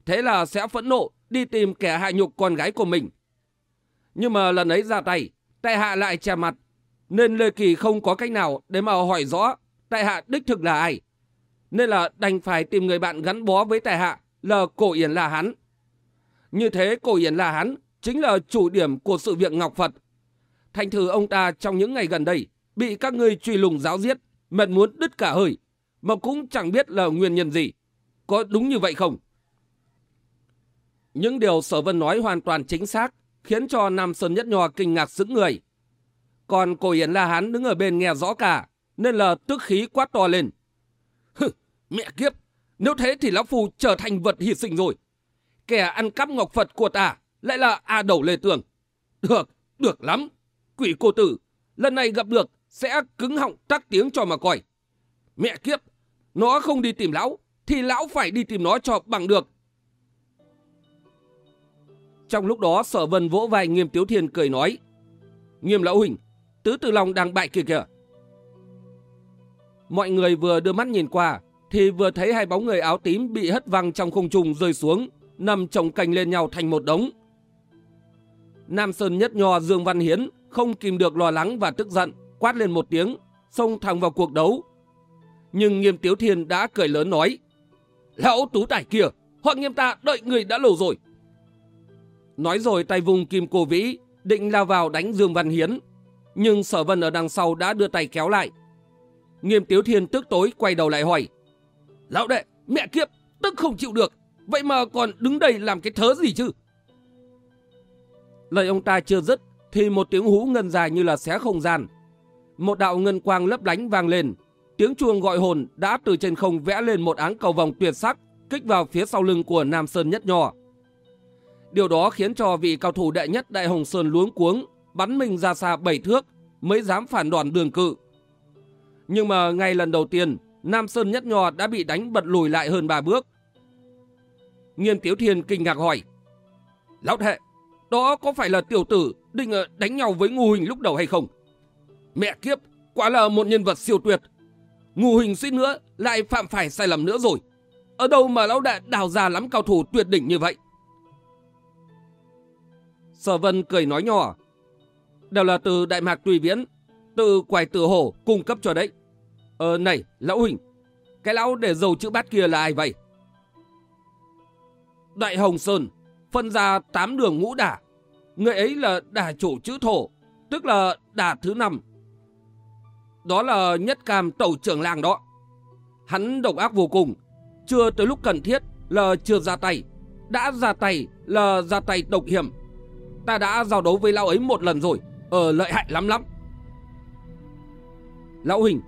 Thế là sẽ phẫn nộ đi tìm kẻ hạ nhục con gái của mình. Nhưng mà lần ấy ra tay, tại hạ lại che mặt. Nên Lê Kỳ không có cách nào để mà hỏi rõ tại hạ đích thực là ai. Nên là đành phải tìm người bạn gắn bó với tại hạ là Cổ Yển là hắn. Như thế Cổ Yển là hắn chính là chủ điểm của sự việc Ngọc Phật. Thành thử ông ta trong những ngày gần đây bị các ngươi truy lùng giáo giết, mệt muốn đứt cả hơi, mà cũng chẳng biết là nguyên nhân gì. Có đúng như vậy không? Những điều Sở Vân nói hoàn toàn chính xác, khiến cho Nam Sơn Nhất Nhò kinh ngạc sững người. Còn cổ Yến La Hán đứng ở bên nghe rõ cả, nên là tức khí quát to lên. Hừ, mẹ kiếp, nếu thế thì Lão phù trở thành vật hy sinh rồi. Kẻ ăn cắp ngọc Phật của ta lại là A Đầu Lê Tường. Được, được lắm. Quỷ cô tử, lần này gặp được sẽ cứng họng tắt tiếng cho mà coi. Mẹ kiếp, nó không đi tìm lão, thì lão phải đi tìm nó cho bằng được. Trong lúc đó sở vân vỗ vai nghiêm tiếu thiên cười nói. Nghiêm lão huỳnh, tứ tử long đang bại kìa kìa. Mọi người vừa đưa mắt nhìn qua, thì vừa thấy hai bóng người áo tím bị hất văng trong không trung rơi xuống, nằm chồng cành lên nhau thành một đống. Nam Sơn Nhất Nho Dương Văn Hiến không kìm được lo lắng và tức giận, quát lên một tiếng, xông thẳng vào cuộc đấu. Nhưng Nghiêm Tiếu Thiên đã cười lớn nói, Lão tú tải kia, họ nghiêm ta đợi người đã lâu rồi. Nói rồi tay vùng kim cô vĩ, định lao vào đánh Dương Văn Hiến. Nhưng sở vân ở đằng sau đã đưa tay kéo lại. Nghiêm Tiếu Thiên tức tối quay đầu lại hỏi, Lão đệ, mẹ kiếp, tức không chịu được, vậy mà còn đứng đây làm cái thớ gì chứ? Lời ông ta chưa dứt, thì một tiếng hú ngân dài như là xé không gian. Một đạo ngân quang lấp lánh vang lên, tiếng chuông gọi hồn đã từ trên không vẽ lên một áng cầu vòng tuyệt sắc, kích vào phía sau lưng của Nam Sơn Nhất Nho. Điều đó khiến cho vị cao thủ đệ nhất Đại Hồng Sơn luống cuống, bắn mình ra xa bảy thước, mới dám phản đòn đường cự. Nhưng mà ngay lần đầu tiên, Nam Sơn Nhất Nho đã bị đánh bật lùi lại hơn ba bước. Nghiêm Tiếu Thiên kinh ngạc hỏi, Lão Thệ, đó có phải là tiểu tử định ờ, đánh nhau với ngu Huỳnh lúc đầu hay không? Mẹ kiếp, quả là một nhân vật siêu tuyệt. Ngu Huỳnh suýt nữa lại phạm phải sai lầm nữa rồi. Ở đâu mà lão đại đào ra lắm cao thủ tuyệt đỉnh như vậy? Sở Vân cười nói nhỏ. Đều là từ Đại Mạc Tùy Viễn, từ quài tử hổ cung cấp cho đấy. Ờ này, lão Huỳnh, cái lão để dầu chữ bát kia là ai vậy? Đại Hồng Sơn, phân ra tám đường ngũ đả. Người ấy là đả chủ chữ thổ, tức là đả thứ năm. Đó là nhất cam tẩu trưởng làng đó. Hắn độc ác vô cùng, chưa tới lúc cần thiết là chưa ra tay, đã ra tay là ra tay độc hiểm. Ta đã giao đấu với lão ấy một lần rồi, ở lợi hại lắm lắm. Lão Huỳnh,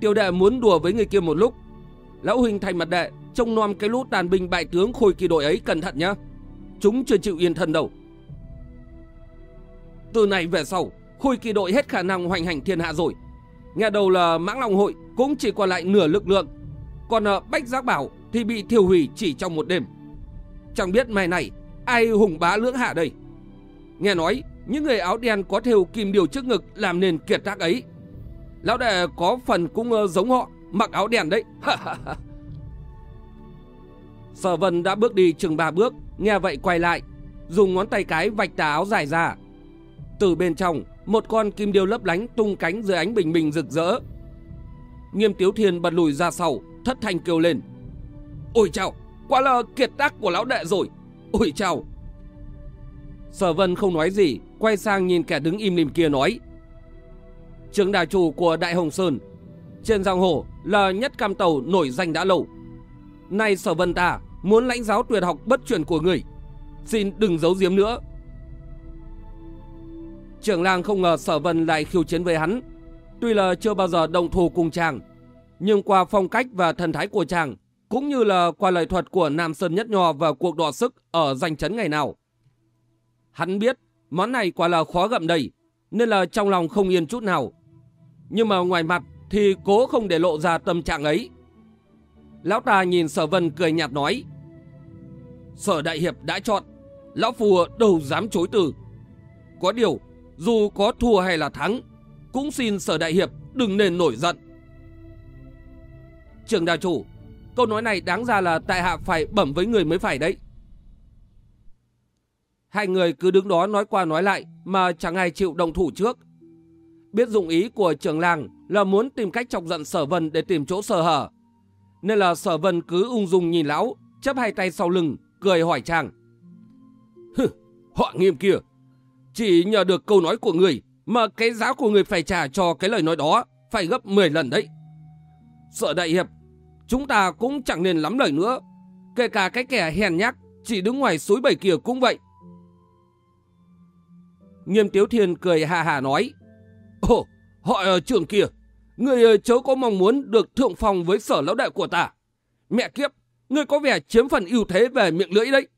Tiểu đệ muốn đùa với người kia một lúc. Lão huynh thành mặt đệ, trông nom cái lũ tàn binh bại tướng khôi kỳ đội ấy cẩn thận nhá. Chúng chưa chịu yên thân đâu. Từ này về sau, khôi kỳ đội hết khả năng hoành hành thiên hạ rồi. Nghe đầu là mãng long hội cũng chỉ còn lại nửa lực lượng. Còn ở Bách Giác Bảo thì bị thiêu hủy chỉ trong một đêm. Chẳng biết mai này ai hùng bá lưỡng hạ đây. Nghe nói những người áo đen có thêu kim điều trước ngực làm nên kiệt tác ấy. Lão đệ có phần cũng ờ, giống họ, mặc áo đèn đấy. Sở vân đã bước đi chừng ba bước, nghe vậy quay lại, dùng ngón tay cái vạch tà áo dài ra. Từ bên trong, một con kim điêu lấp lánh tung cánh dưới ánh bình minh rực rỡ. Nghiêm Tiếu Thiên bật lùi ra sau, thất thanh kêu lên. Ôi chào, quả là kiệt tác của lão đệ rồi. Ôi chào. Sở Vân không nói gì, quay sang nhìn kẻ đứng im lìm kia nói. Trường đà chủ của Đại Hồng Sơn, trên giang hồ là nhất cam tàu nổi danh đã lâu. Nay Sở Vân ta muốn lãnh giáo tuyệt học bất truyền của người. Xin đừng giấu giếm nữa. Trưởng làng không ngờ Sở Vân lại khiêu chiến với hắn. Tuy là chưa bao giờ đồng thủ cùng chàng, nhưng qua phong cách và thần thái của chàng, cũng như là qua lời thuật của Nam Sơn Nhất Nho và cuộc đọ sức ở danh chấn ngày nào. Hắn biết món này quả là khó gặm đầy, nên là trong lòng không yên chút nào. Nhưng mà ngoài mặt thì cố không để lộ ra tâm trạng ấy. Lão ta nhìn sở vân cười nhạt nói, Sở Đại Hiệp đã chọn, Lão Phù đâu dám chối từ. Có điều, dù có thua hay là thắng, cũng xin Sở Đại Hiệp đừng nên nổi giận. Trường đào chủ, câu nói này đáng ra là tại hạ phải bẩm với người mới phải đấy. Hai người cứ đứng đó nói qua nói lại mà chẳng ai chịu đồng thủ trước. Biết dụng ý của trưởng làng là muốn tìm cách chọc giận sở vân để tìm chỗ sơ hở. Nên là sở vân cứ ung dung nhìn lão, chấp hai tay sau lưng, cười hỏi chàng. Hừ, họ nghiêm kia, chỉ nhờ được câu nói của người mà cái giá của người phải trả cho cái lời nói đó phải gấp 10 lần đấy. Sợ đại hiệp, chúng ta cũng chẳng nên lắm lời nữa. Kể cả cái kẻ hèn nhát chỉ đứng ngoài suối bảy kia cũng vậy. Nghiêm Tiếu Thiên cười hà hà nói. Ồ, họ ờ, ở trường kia, người ờ, chớ có mong muốn được thượng phòng với sở lão đại của ta. Mẹ kiếp, người có vẻ chiếm phần ưu thế về miệng lưỡi đấy.